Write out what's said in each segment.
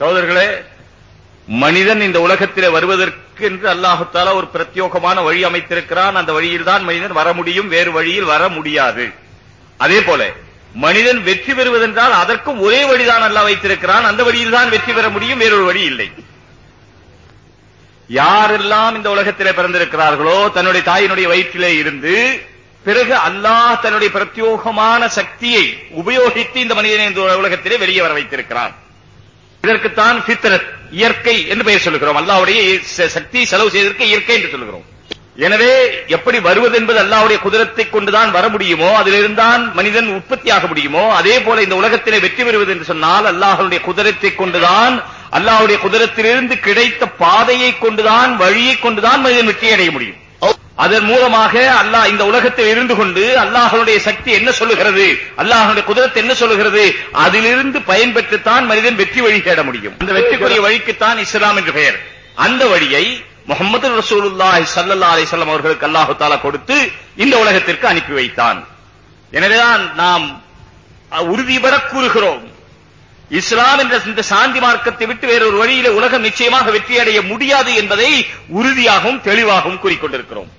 சோதர்களே மனிதன் இந்த உலகத்திலே வருவதற்கு என்று அல்லாஹு ஒரு பிரத்யோகமான வழி அமைத்திருக்கிறான். அந்த வழியில் தான் மனிதன் வர முடியும் வேறு வழியில் வர முடியாது. அதே போல மனிதன் வெற்றி பெறுவதென்றால் அதற்கும் ஒரே வழிதான் அல்ல வைத்திருக்கிறான். அந்த வழியில் தான் வெற்றி பெற முடியும் வேறொரு வழி இல்லை. யாரெல்லாம் இந்த உலகத்திலே பிறந்திருக்கிறார்களோ தன்னுடைய தாயினுடைய வயிற்றிலே இருந்து பிறகு அல்லாஹ் தன்னுடைய பிரத்யோகமான சக்தியை உபயோகித்து இந்த மனிதனை இந்த உலகத்திலே வெளியே வர வைத்திருக்கிறான். இதற்குத்தான் ஃபித்ரத் இயற்கை என்று பெயர் சொல்லுகிறோம். அல்லாவுடைய சக்தி செலவு செய்வதற்கு இயற்கை என்று சொல்லுகிறோம். எனவே எப்படி வருவது என்பது அல்லாவுடைய குதிரத்தை கொண்டுதான் வர முடியுமோ அதிலிருந்தான் மனிதன் உற்பத்தியாக முடியுமோ அதே போல இந்த உலகத்திலே வெற்றி பெறுவது என்று சொன்னால் அல்லாஹ்வுடைய குதிரத்தை கொண்டுதான் அல்லாஹ்வுடைய குதிரத்திலிருந்து கிடைத்த பாதையை கொண்டுதான் வழியை கொண்டுதான் மனிதன் வெற்றி அடைய முடியும். அதன் மூலமாக அல்லாஹ் இந்த உலகத்தில் இருந்து கொண்டு அல்லாஹனுடைய சக்தி என்ன சொல்லுகிறது? அல்லாஹனுடைய குதிரத்து என்ன சொல்லுகிறது? அதிலிருந்து பயன்பெற்றுத்தான் மனிதன் வெற்றி வழி தேட முடியும். அந்த வெற்றிக்குரிய வழிக்குத்தான் இஸ்லாம் என்று பெயர். அந்த வழியை முகமது ரசூலுல்லாஹி ஸல்லல்லாஹு அலிசல்லாம் அவர்களுக்கு அல்லாஹு தாலா கொடுத்து இந்த உலகத்திற்கு அனுப்பி வைத்தான். எனவேதான் நாம் அஹ், உறுதி பெற கூறுகிறோம். இஸ்லாம் என்ற இந்த சாந்தி மார்க்கத்தை விட்டு வேறொரு வழியில உலகம் நிச்சயமாக வெற்றி அடைய முடியாது என்பதை உறுதியாகவும் தெளிவாகவும் கூறிக்கொண்டிருக்கிறோம்.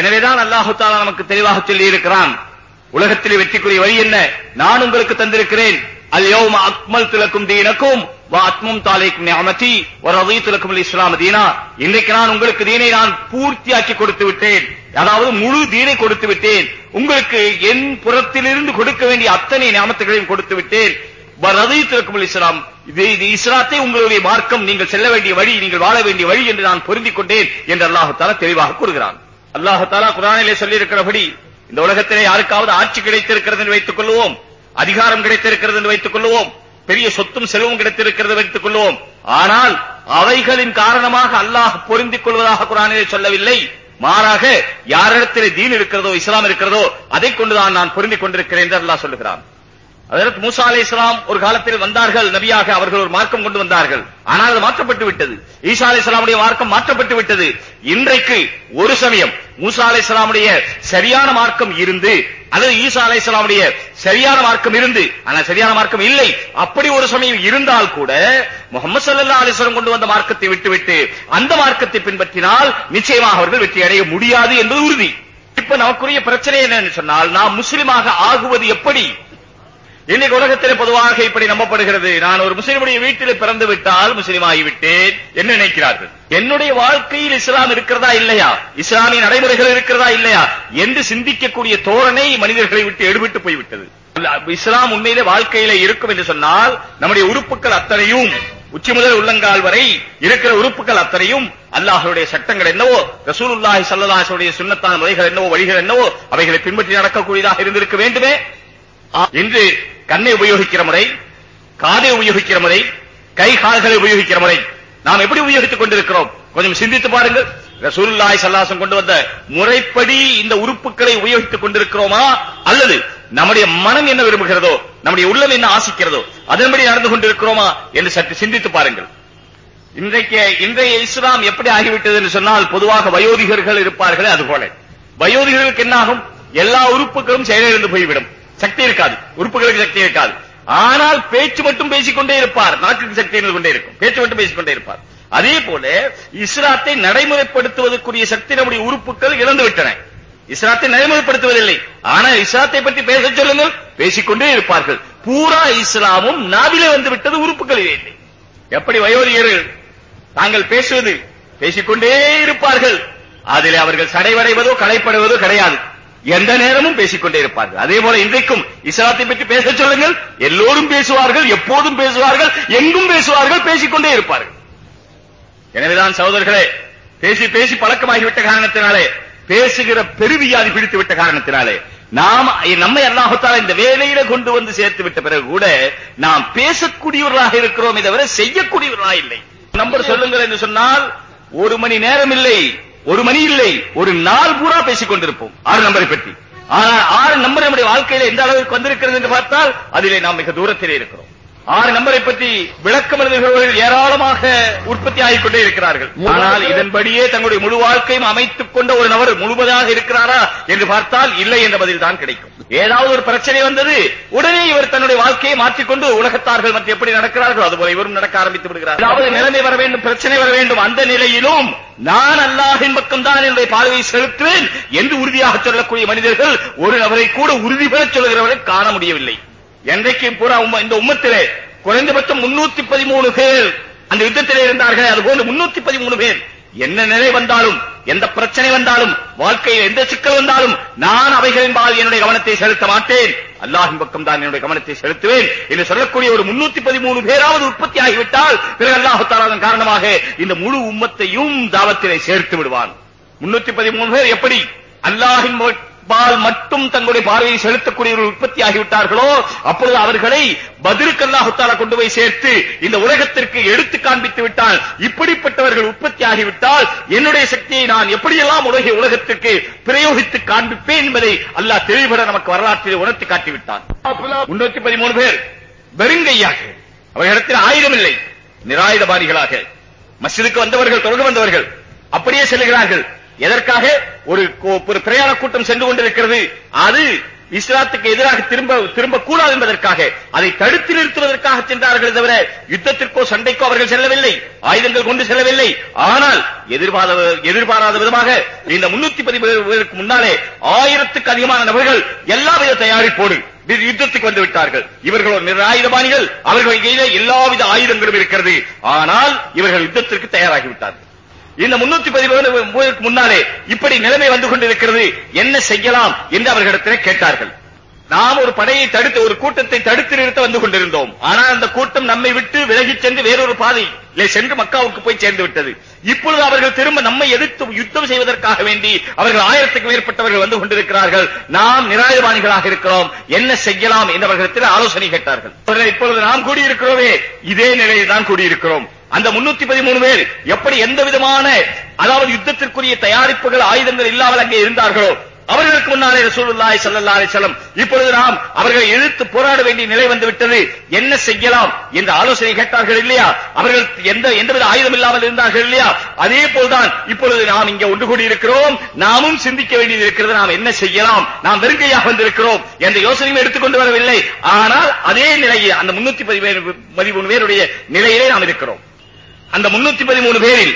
எனவேதான் அல்லாஹு தாலா நமக்கு தெளிவாக சொல்லி இருக்கிறான் உலகத்திலே வெற்றிக்குரிய வழி என்ன? நான் உங்களுக்கு தந்திருக்கிறேன். அல் அக்மல் திலக்கும் தீனக்கும் அத்மும் தாலைக்கும் நிஅமதி ஒரு அவை திலக்கும் இஸ்லாம் தீனா. இன்றைக்கு நான் உங்களுக்கு தீனை நான் பூர்த்தியாக்கி கொடுத்து விட்டேன். அதாவது முழு தீனை கொடுத்து விட்டேன். உங்களுக்கு என் புறத்திலிருந்து கொடுக்க வேண்டிய அத்தனை நியமத்துகளையும் கொடுத்து விட்டேன். வ ரதீது இஸ்லாம் இது இது இஸ்லாத்தை உங்களுடைய மார்க்கம் நீங்கள் செல்ல வேண்டிய வழி நீங்கள் வாழ வேண்டிய வழி என்று நான் பொருந்திக் கொண்டேன் என்று அல்லாஹு தஆலா தெளிவாக கூறுகிறான். அல்லாஹாலா குரானிலே சொல்லியிருக்கிறபடி இந்த உலகத்திலே யாருக்காவது ஆட்சி கிடைத்திருக்கிறது என்று வைத்துக் கொள்வோம் அதிகாரம் கிடைத்திருக்கிறது என்று வைத்துக் கொள்வோம் பெரிய சொத்தும் செல்வம் கிடைத்திருக்கிறது வைத்துக் கொள்வோம் ஆனால் அவைகளின் காரணமாக அல்லாஹ் பொருந்திக் கொள்வதாக குரானிலே சொல்லவில்லை. மாறாக யாரிடத்திலே தீன் இருக்கிறதோ இஸ்லாம் இருக்கிறதோ அதை கொண்டுதான் நான் பொருந்திக் கொண்டிருக்கிறேன் என்று அல்லாஹ் சொல்லுகிறான். அதற்கு மூசா அலை இஸ்லாம் ஒரு காலத்தில் வந்தார்கள். நபியாக அவர்கள் ஒரு மார்க்கம் கொண்டு வந்தார்கள். ஆனால் அது மாற்றப்பட்டு விட்டது. ஈசா அலை இஸ்லாமுடைய மார்க்கம் மாற்றப்பட்டு விட்டது. இன்றைக்கு ஒரு சமயம் மூசா அலை இஸ்லாமுடைய சரியான மார்க்கம் இருந்து அல்லது ஈசா அலை இஸ்லாமுடைய சரியான மார்க்கம் இருந்து ஆனால் சரியான மார்க்கம் இல்லை. அப்படி ஒரு சமயம் இருந்தால் கூட முகமது சல்லா அலிஸ்வரம் கொண்டு வந்த மார்க்கத்தை விட்டுவிட்டு அந்த மார்க்கத்தை பின்பற்றினால் நிச்சயமாக அவர்கள் வெற்றி அடைய முடியாது என்பது உறுதி. இப்ப நமக்குரிய பிரச்சனை என்னன்னு சொன்னால் நாம் முஸ்லிமாக ஆகுவது எப்படி? இன்னைக்கு உலகத்தில் பொதுவாக இப்படி நம்பப்படுகிறது. நான் ஒரு முஸ்லிமுடைய வீட்டில் பிறந்து விட்டால் முஸ்லீம் ஆகிவிட்டேன் என்ன நினைக்கிறார்கள். என்னுடைய வாழ்க்கையில் இஸ்லாம் இருக்கிறதா இல்லையா? இஸ்லாமிய நடைமுறைகள் இருக்கிறதா இல்லையா? என்று சிந்திக்கக்கூடிய தோரணை மனிதர்களை விட்டு எடுவிட்டு போய்விட்டது. இஸ்லாம் உண்மையிலே வாழ்க்கையில இருக்கும் என்று சொன்னால் நம்முடைய உறுப்புகள் அத்தனையும் உச்சி முதல் உள்ளங்கால் வரை இருக்கிற உறுப்புகள் அத்தனையும் அல்லாஹருடைய சட்டங்கள் என்னவோ ரசூலுல்லாஹி ஸல்லல்லாஹு அலைஹி வஸல்லம் சுன்னத்தான முறைகள் என்னவோ வழிகள் என்னவோ அவைகளை பின்பற்றி நடக்கக்கூடியதாக இருந்திருக்க வேண்டுமே. இன்று கண்ணை உபயோகிக்கிற முறை காதை உபயோகிக்கிற முறை கை கால்களை உபயோகிக்கிற முறை. நாம் எப்படி உபயோகித்துக் கொண்டிருக்கிறோம்? கொஞ்சம் சிந்தித்து பாருங்கள். ரசூலுல்லாஹி ஸல்லல்லாஹு கொண்டு வந்த முறைப்படி இந்த உறுப்புகளை உபயோகித்துக் கொண்டிருக்கிறோமா? அல்லது நம்முடைய மனம் என்ன விரும்புகிறதோ நம்முடைய உள்ளம் என்ன ஆசிக்கிறதோ அதன்படி நடந்து கொண்டிருக்கிறோமா என்று சற்று சிந்தித்து பாருங்கள். இன்றைக்கு இன்றைய இஸ்லாம் எப்படி ஆகிவிட்டது என்று சொன்னால் பொதுவாக வயோதிகர்கள் இருப்பார்களே அதுபோல. வயோதிகர்களுக்கு என்ன ஆகும் எல்லா உறுப்புகளும் செயலிழந்து போய்விடும். சக்தி இருக்காது. உறுப்புகளுக்கு சக்தி இருக்காது. ஆனால் பேச்சு மட்டும் பேசிக்கொண்டே இருப்பார். நாக்குக்கு சக்தி இருந்து கொண்டே இருக்கும். பேச்சு மட்டும் பேசிக்கொண்டே இருப்பார். அதே போல இஸ்லாத்தை நடைமுறைப்படுத்துவதற்குரிய சக்தி நம்முடைய உறுப்புகள் இழந்து விட்டன. இஸ்லாத்தை நடைமுறைப்படுத்துவதில்லை. ஆனால் இஸ்லாத்தை பற்றி பேச சொல்லுங்கள். பேசிக்கொண்டே இருப்பார்கள். பூரா இஸ்லாமும் நாவிலே வந்து விட்டது உறுப்புகளிலே இல்லை. எப்படி வயோதிகர்கள் தாங்கள் பேசுவது? பேசிக்கொண்டே இருப்பார்கள். அதிலே அவர்கள் சடைவடைவதோ களைப்படுவதோ கிடையாது. எந்த நேரமும் பேசிக்கொண்டே இருப்பார்கள். அதே போல இன்றைக்கும் இஸ்லாத்தை பற்றி பேச சொல்லுங்கள். எல்லோரும் பேசுவார்கள் எப்போதும் பேசுவார்கள் எங்கும் பேசுவார்கள் பேசிக்கொண்டே இருப்பார்கள். எனவேதான் சகோதரர்களே பேசி பேசி பழக்கமாகிவிட்ட காரணத்தினாலே பேசுகிற பெருவியாதி பிடித்து விட்ட காரணத்தினாலே நாம் நம்மை அல்லாஹத்தால இந்த வேலையில கொண்டு வந்து சேர்த்து விட்ட பிறகு கூட நாம் பேசக்கூடியவர்களாக இருக்கிறோம் தவிர செய்யக்கூடியவர்களாக இல்லை. நம்பர் சொல்லுங்கள் என்று சொன்னால் ஒரு மணி நேரம் இல்லை ஒரு மணி இல்லை ஒரு நாள் பூரா பேசிக் கொண்டிருப்போம். ஆறு நம்பரை பற்றி. ஆனால் ஆறு நம்பர் நம்முடைய வாழ்க்கையில எந்த அளவுக்கு வந்திருக்கிறது என்று பார்த்தால் அதிலே நாம் மிக தூரத்திலே இருக்கிறோம். ஆறு நம்பரை பற்றி விளக்கம் எழுதுகிறவர்கள் ஏராளமாக உற்பத்தி ஆகிக் கொண்டே இருக்கிறார்கள். ஆனால் இதன்படியே தங்களுடைய முழு வாழ்க்கையும் அமைத்துக் கொண்ட ஒரு நபர் முழுவதாக இருக்கிறாரா என்று பார்த்தால் இல்லை என்ற பதில் தான் கிடைக்கும். ஏதாவது ஒரு பிரச்சனை வந்தது உடனே இவர் தன்னுடைய வாழ்க்கையை மாற்றிக்கொண்டு உலகத்தார்கள் மற்ற எப்படி நடக்கிறார்கள் அதுபோல இவரும் நடக்க ஆரம்பித்து விடுகிறார். அதாவது நிலைமை வர வேண்டும் பிரச்சனை வர வேண்டும் அந்த நிலையிலும் நான் அல்லாஹின் பக்கம் தான் என்னுடைய பார்வையை செலுத்துவேன் என்று உறுதியாக சொல்லக்கூடிய மனிதர்கள் ஒரு நபரை கூட உறுதி பெற சொல்கிறவரை காண முடியவில்லை. என்றைக்கு பூரா இந்த உம்மத்திலே குறைந்தபட்சம் முன்னூத்தி பதிமூணு பேர் அந்த யுத்தத்திலே இருந்தார்கள். அதுபோன்று முன்னூத்தி பதிமூணு பேர். என்ன நிலை வந்தாலும் எந்த பிரச்சனை வந்தாலும் வாழ்க்கையில் எந்த சிக்கல் வந்தாலும் நான் அவைகளின் பால் என்னுடைய கவனத்தை செலுத்த மாட்டேன். அல்லாஹின் பக்கம் தான் என்னுடைய கவனத்தை செலுத்துவேன். என்று சொல்லக்கூடிய ஒரு முன்னூத்தி பதிமூணு பேராவது உற்பத்தி ஆகிவிட்டால் பிறகு அல்லாஹு காரணமாக இந்த முழு உம்மத்தையும் தாவத்திலே சேர்த்து விடுவான். முன்னூத்தி பதிமூணு பேர் எப்படி? அல்லாஹின் பால் மட்டும் தங்களுடைய பார்வையை செலுத்தக்கூடிய ஒரு உற்பத்தி ஆகிவிட்டார்களோ அப்பொழுது அவர்களை பதிலுக்கு அல்லாஹுத்தாலா கொண்டு போய் சேர்த்து இந்த உலகத்திற்கு எடுத்து காண்பித்து விட்டால் இப்படிப்பட்டவர்கள் உற்பத்தி ஆகிவிட்டால் என்னுடைய சக்தியை நான் எப்படியெல்லாம் உலக உலகத்திற்கு பிரயோகித்து காண்பிப்பேன் என்பதை அல்லாஹ் தெளிவுபட நமக்கு வரலாற்றில் உணர்த்தி காட்டிவிட்டான். முன்னூத்தி பதிமூணு பேர் வெறுங்கையாக அவர்களிடத்தில் ஆயுதம் இல்லை நிராயுதபாணிகளாக மசிதுக்கு வந்தவர்கள் தொழுக வந்தவர்கள் அப்படியே செல்கிறார்கள். எதற்காக? ஒரு கோ- ஒரு பிரயாண கூட்டம் சென்று கொண்டிருக்கிறது. அது இஸ்லாத்துக்கு எதிராக திரும்ப திரும்ப கூடாது என்பதற்காக. அதை தடுத்து நிறுத்துவதற்காக சென்றார்கள் தவிர யுத்தத்திற்கோ சண்டைக்கோ அவர்கள் செல்லவில்லை. ஆயுதங்கள் கொண்டு செல்லவில்லை. ஆனால் எதிர்பாராத எதிர்பாராத விதமாக இந்த முன்னூத்தி பதிமூணு பேருக்கு முன்னாலே ஆயிரத்துக்கு அதிகமான நபர்கள் எல்லாவித தயாரிப்போடு யுத்தத்துக்கு வந்து விட்டார்கள். இவர்கள் ஒரு நிராயுதபாணிகள். அவர்கள் கையில எல்லாவித ஆயுதங்களும் இருக்கிறது. ஆனால் இவர்கள் யுத்தத்திற்கு தயாராகிவிட்டார்கள் இந்த முன்னூத்தி பதிமூணு முன்னாலே இப்படி நிலைமை வந்து கொண்டிருக்கிறது. என்ன செய்யலாம் என்று அவர்களிடத்திலே கேட்டார்கள். நாம் ஒரு படையை தடுத்து ஒரு கூட்டத்தை தடுத்து நிறுத்த வந்து கொண்டிருந்தோம். ஆனால் அந்த கூட்டம் நம்மை விட்டு விலகிச் சென்று வேறொரு பாதையிலே சென்று மக்காவுக்கு போய் சேர்ந்து விட்டது. இப்பொழுது அவர்கள் திரும்ப நம்மை எதிர்த்து யுத்தம் செய்வதற்காக வேண்டி அவர்கள் ஆயிரத்துக்கு மேற்பட்டவர்கள் வந்து கொண்டிருக்கிறார்கள். நாம் நிராயவாணிகளாக இருக்கிறோம். என்ன செய்யலாம் என்று அவர்களிடத்தில் ஆலோசனை கேட்டார்கள். இப்பொழுது நாம் கூடியிருக்கிறோமே இதே நிலையில் தான் கூடியிருக்கிறோம். அந்த முன்னூத்தி பதிமூணு பேர் எப்படி எந்த விதமான அதாவது யுத்தத்திற்குரிய தயாரிப்புகள் ஆயுதங்கள் இல்லாமல் அங்கே இருந்தார்களோ அவர்களுக்கு முன்னாலே ரசூலுல்லாஹி ஸல்லல்லாஹு அலைஹி வஸல்லம் இப்பொழுது நாம் அவர்களை எதிர்த்து போராட வேண்டிய நிலை வந்து விட்டது. என்ன செய்யலாம் என்ற ஆலோசனை கேட்டார்கள் இல்லையா? அவர்கள் எந்த எந்தவித ஆயுதம் இல்லாமல் இருந்தார்கள் இல்லையா? அதே போல்தான் இப்பொழுது நாம் இங்கே ஒன்று கூடி இருக்கிறோம் நாமும் சிந்திக்க வேண்டியது இருக்கிறது. நாம் என்ன செய்யலாம்? நாம் வெறுங்கையாக வந்திருக்கிறோம் என்ற யோசனையும் எடுத்துக்கொண்டு வரவில்லை. ஆனால் அதே நிலையில் அந்த முன்னூத்தி பதிமூணு பேருடைய நிலையிலே நாம் இருக்கிறோம். அந்த முன்னூத்தி பதிமூணு பேரில்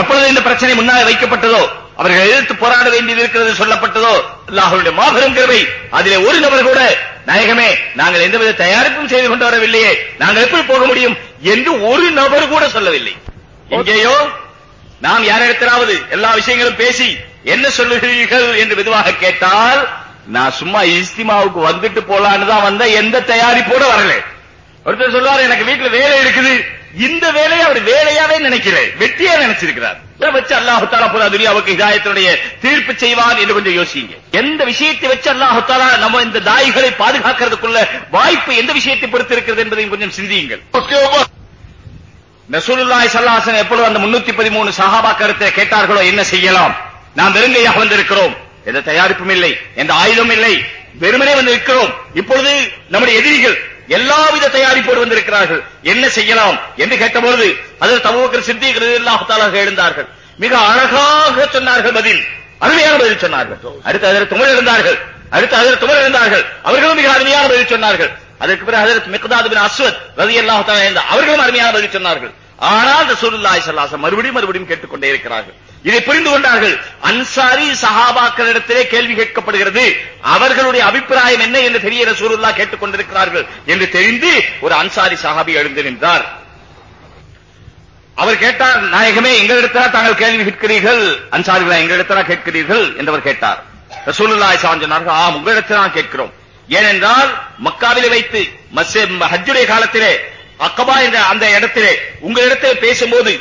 எப்பொழுது இந்த பிரச்சனை முன்னால் வைக்கப்பட்டதோ அவர்கள் எதிர்த்து போராட வேண்டியது இருக்கிறது சொல்லப்பட்டதோ அல்லாஹ்வுடைய மாபெரும் கிருபை. அதிலே ஒரு நபர் கூட நாயகமே நாங்கள் எந்தவித தயாரிப்பும் செய்து கொண்டு வரவில்லையே நாங்கள் எப்படி போக முடியும்? என்று ஒரு நபர் கூட சொல்லவில்லை. எங்கேயோ நாம் யாரிடத்திலாவது எல்லா விஷயங்களும் பேசி என்ன சொல்லுகிறீர்கள்? என்று மெதுவாக கேட்டால் நான் சும்மா இஸ்திமாவுக்கு வந்துட்டு போலான்னு தான் வந்த எந்த தயாரிப்போட வரல. ஒருத்தர் சொல்லுவார் எனக்கு வீட்டுல வேலை இருக்குது இந்த வேலையை அவர் வேலையாவே நினைக்கல வெற்றியா நினைச்சிருக்கிறார். வச்சு அல்லாஹு தாலா புறா துரியாவுக்கு தீர்ப்பு செய்வான் என்று கொஞ்சம் யோசிங்க எந்த விஷயத்தை வச்சு அல்லாஹு தாலா நம்ம இந்த தாய்களை பாதுகாக்கிறதுக்குள்ள வாய்ப்பு எந்த விஷயத்தை பொறுத்து இருக்கிறது என்பதையும் கொஞ்சம் சிந்தியுங்கள். ரசூலுல்லாஹி சல்லாசன் எப்பொழுது அந்த 313 சஹாபா கருத்தை கேட்டார்களோ என்ன செய்யலாம்? நாம் வெறுங்கையாக வந்திருக்கிறோம். எந்த தயாரிப்பும் இல்லை எந்த ஆயுதம் இல்லை. வெறுமனே வந்து இருக்கிறோம் இப்பொழுது நம்முடைய எதிரிகள் எல்லாவித தயாரிப்போடு வந்திருக்கிறார்கள். என்ன செய்யலாம் என்று கேட்டபொழுது அதில் தபூக்கர் சித்திக் ரலியல்லாஹு எழுந்தார்கள். மிக அழகாக சொன்னார்கள் பதில். அருமையான பதில் சொன்னார்கள். அடுத்து அதில் துமர் எழுந்தார்கள். அடுத்து அதில் துமர் எழுந்தார்கள். அவர்களும் மிக அருமையான பதில் சொன்னார்கள். அதற்கு பிறகு ஹஜரத் மிக்தாத் பின் அஸ்வத் ரலியல்லாஹு தஆலா அவர்களும் அருமையான பதில் சொன்னார்கள். ஆனால் ரசூலுல்லாஹி ஸல்லல்லாஹு அலைஹி வஸல்லம் மறுபடியும் மறுபடியும் கேட்டுக்கொண்டே இருக்கிறார்கள். இதை புரிந்து கொண்டார்கள். அன்சாரி சஹாபாக்களிடத்திலே கேள்வி கேட்கப்படுகிறது. அவர்களுடைய அபிப்பிராயம் என்ன என்று பெரிய ரசூலுல்லாஹ் கேட்டுக்கொண்டிருக்கிறார்கள் என்று தெரிந்து ஒரு அன்சாரி சஹாபி எழுந்து நின்றார். அவர் கேட்டார் நாயகமே எங்களிடத்தா தாங்கள் கேள்வி கேட்கிறீர்கள்? அன்சாரிகளா எங்களிடத்தா கேட்கிறீர்கள்? என்றவர் கேட்டார். ரசூலுல்லாஹி சொன்னார்கள் ஆம் உங்களிடத்தில் தான் கேட்கிறோம். ஏனென்றால் மக்காவிலே வைத்து ஹஜ்ஜுடைய காலத்திலே அக்கபா என்ற அந்த இடத்திலே உங்களிடத்தில் பேசும்போது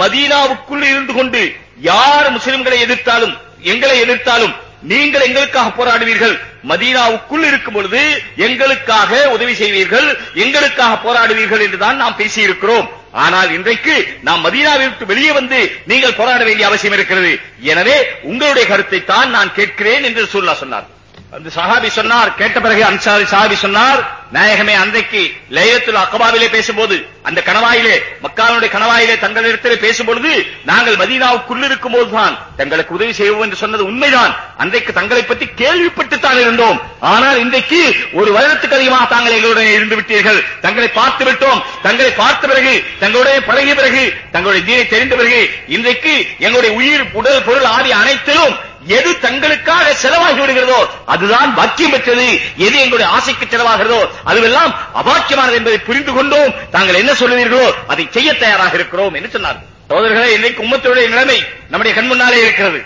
மதீனாவுக்குள் இருந்து கொண்டு யார் முஸ்லிம்களை எதிர்த்தாலும் எங்களை எதிர்த்தாலும் நீங்கள் எங்களுக்காக போராடுவீர்கள். மதீனாவுக்குள் இருக்கும் பொழுது எங்களுக்காக உதவி செய்வீர்கள் எங்களுக்காக போராடுவீர்கள் என்றுதான் நாம் பேசியிருக்கிறோம். ஆனால் இன்றைக்கு நாம் மதீனாவை விட்டு வெளியே வந்து நீங்கள் போராட வேண்டிய அவசியம் இருக்கிறது. எனவே உங்களுடைய கருத்தை தான் நான் கேட்கிறேன் என்று சொல்லா சொன்னார். அந்த சஹாபி சொன்னார் கேட்ட பிறகு அன்சாரி சஹாபி சொன்னார் நாயகமே அன்றைக்கு லேயத்தில் அக்கபாவிலே பேசும்போது அந்த கணவாயிலே மக்காலனுடைய கணவாயிலே தங்களிடத்திலே பேசும்பொழுது நாங்கள் மதீனாவுக்குள் இருக்கும் போதுதான் தங்களுக்கு உதவி செய்வோம் என்று சொன்னது உண்மைதான். அன்றைக்கு தங்களை பற்றி கேள்விப்பட்டுத்தான் இருந்தோம். ஆனால் இன்றைக்கு ஒரு வருடத்துக்கு அதிகமாக தாங்கள் எங்களுடன் இருந்து விட்டீர்கள். தங்களை பார்த்து விட்டோம். தங்களை பார்த்த பிறகு தங்களுடைய பழகிய பிறகு தங்களுடைய தீனை தெரிந்த பிறகு இன்றைக்கு எங்களுடைய உயிர் உடல் பொருள் ஆதி அனைத்திலும் எது தங்களுக்காக செலவாகி விடுகிறதோ அதுதான் பாக்கியம் பெற்றது. எது எங்களுடைய ஆசைக்கு செலவாகிறதோ அதுவெல்லாம் அபாக்கியமானது என்பதை புரிந்து கொண்டோம். தாங்கள் என்ன சொல்லுவீர்களோ அதை செய்ய தயாராக இருக்கிறோம் என்று சொன்னார் சோதர்களே இன்றைக்கு உம்மத்துடைய நிலைமை நம்முடைய கண் முன்னாலே இருக்கிறது.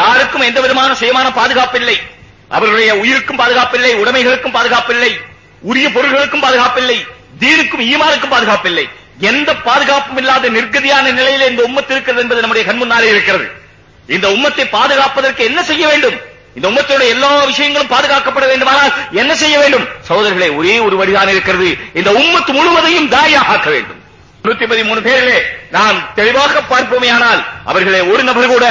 யாருக்கும் எந்த விதமான சுயமான பாதுகாப்பில்லை. அவர்களுடைய உயிருக்கும் பாதுகாப்பில்லை உடைமைகளுக்கும் பாதுகாப்பில்லை உரிய பொருள்களுக்கும் பாதுகாப்பில்லை தீனுக்கும் ஈமானுக்கும் பாதுகாப்பில்லை. எந்த பாதுகாப்பும் இல்லாத நிர்கதியான நிலையில இந்த உம்மத்து இருக்கிறது என்பது நம்முடைய கண் முன்னாலே இருக்கிறது. இந்த உம்மத்தை பாதுகாப்பதற்கு என்ன செய்ய வேண்டும்? இந்த உம்மத்தோட எல்லா விஷயங்களும் பாதுகாக்கப்பட வேண்டுமானால் என்ன செய்ய வேண்டும்? சகோதரர்களே ஒரே ஒரு வழிதான் இருக்கிறது. இந்த உம்மத்து முழுவதையும் தாயாக ஆக்க வேண்டும். நூத்தி பதிமூணு பேரிலே நாம் தெளிவாக பார்ப்போமேயானால் அவர்களே ஒரு நபர் கூட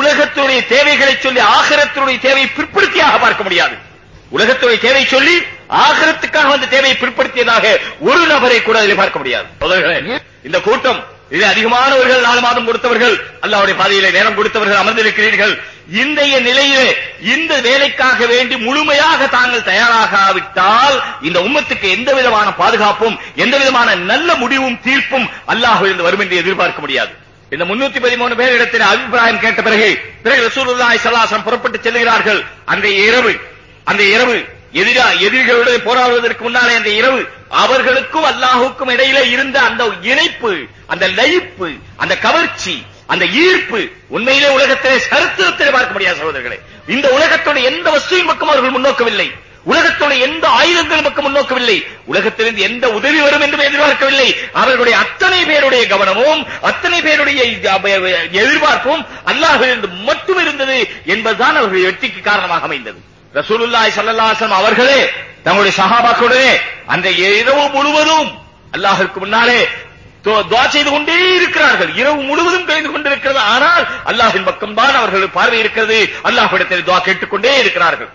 உலகத்துடைய தேவைகளை சொல்லி ஆகரத்தினுடைய தேவையை பிற்படுத்தியாக பார்க்க முடியாது. உலகத்துடைய தேவை சொல்லி ஆகரத்துக்காக வந்த தேவையை பிற்படுத்தியதாக ஒரு நபரை கூட அதில் பார்க்க முடியாது. இந்த கூட்டம் இது அதிகமானவர்கள் நாலு மாதம் கொடுத்தவர்கள் அல்லாவுடைய பாதையிலே நேரம் கொடுத்தவர்கள் அமர்ந்திருக்கிறீர்கள். இன்றைய நிலையிலே இந்த வேலைக்காக வேண்டி முழுமையாக தாங்கள் தயாராகாவிட்டால் இந்த உம்மத்துக்கு எந்த விதமான பாதுகாப்பும் எந்த விதமான நல்ல முடிவும் தீர்ப்பும் அல்லாஹ்விலிருந்து வரும் என்று எதிர்பார்க்க முடியாது. இந்த முன்னூத்தி பதிமூணு பேர் இடத்தில் அபிப்பிராயம் கேட்ட பிறகு பிறகு ரசூலுல்லாஹி ஸல்லல்லாஹு புறப்பட்டு செல்கிறார்கள். அந்த இரவு அந்த இரவு எதிரா எதிரிகளுடன் போராடுவதற்கு முன்னாலே அந்த இரவு அவர்களுக்கும் அல்லாஹுக்கும் இடையிலே இருந்த அந்த இணைப்பு அந்த லயிப்பு அந்த கவர்ச்சி அந்த ஈர்ப்பு உண்மையிலே உலகத்திலே சரித்திரத்திலே பார்க்க முடியாது சகோதரர்களே. இந்த உலகத்தோட எந்த வஸ்துவின் பக்கம் அவர்கள் முன்னோக்கவில்லை. உலகத்தோட எந்த ஆயுதங்கள் பக்கம் முன்னோக்கவில்லை. உலகத்திலிருந்து எந்த உதவி வரும் என்றும் எதிர்பார்க்கவில்லை. அவர்களுடைய அத்தனை பேருடைய கவனமும் அத்தனை பேருடைய எதிர்பார்ப்பும் அல்லாஹிலிருந்து மட்டும் இருந்தது என்பதுதான் அவர்கள் வெற்றிக்கு காரணமாக அமைந்தது. ரசூலுல்லாய் ஸல்லல்லாஹு அவர்களே தங்களுடைய சஹாபாக்களுடனே அந்த இரவு முழுவதும் அல்லாஹிற்கு முன்னாலே துவா செய்து கொண்டே இருக்கிறார்கள். இரவு முழுவதும் கழிந்து கொண்டிருக்கிறது. ஆனால் அல்லாஹின் பக்கம் தான் பார்வை இருக்கிறது. அல்லாஹ்விடத்தில் துவா கேட்டுக்கொண்டே இருக்கிறார்கள்.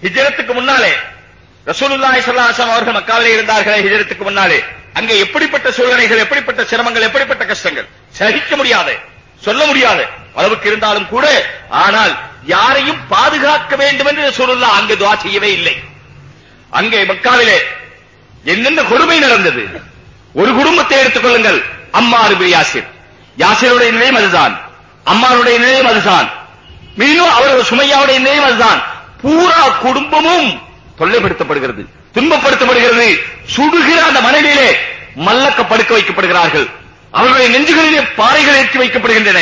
ஹிஜரத்துக்கு முன்னாலே ரசூலுல்லாஹி ஸல்லல்லாஹு அவர்கள் மக்காவிலே இருந்தார்களே ஹிஜரத்துக்கு முன்னாலே அங்கே எப்படிப்பட்ட சூழ்நிலைகள் எப்படிப்பட்ட சிரமங்கள் எப்படிப்பட்ட கஷ்டங்கள்? சகிக்க முடியாது. சொல்ல முடியாது. அளவுக்கு இருந்தாலும் கூட ஆனால் யாரையும் பாதுகாக்க வேண்டும் என்று ரசூலுல்லாஹ் அங்கே துவா செய்யவே இல்லை. அங்கே மக்காவிலே என்னென்ன கொடுமை நடந்தது? ஒரு குடும்பத்தை எடுத்துக் கொள்ளுங்கள். அம்மாறு பின் யாசிர். யாசிருடைய நிலையம் அதுதான். அம்மாருடைய நிலையம் அதுதான். மீண்டும் அவர்கள் சுமையாவுடைய நிலையம் அதுதான். பூரா குடும்பமும் தொல்லைப்படுத்தப்படுகிறது. துன்பப்படுத்தப்படுகிறது. சுடுகிற அந்த மனைவியிலே மல்லக்க படுக்க வைக்கப்படுகிறார்கள். அவர்களுடைய நெஞ்சுகளிலே பாறைகள் ஏற்றி வைக்கப்படுகின்றன.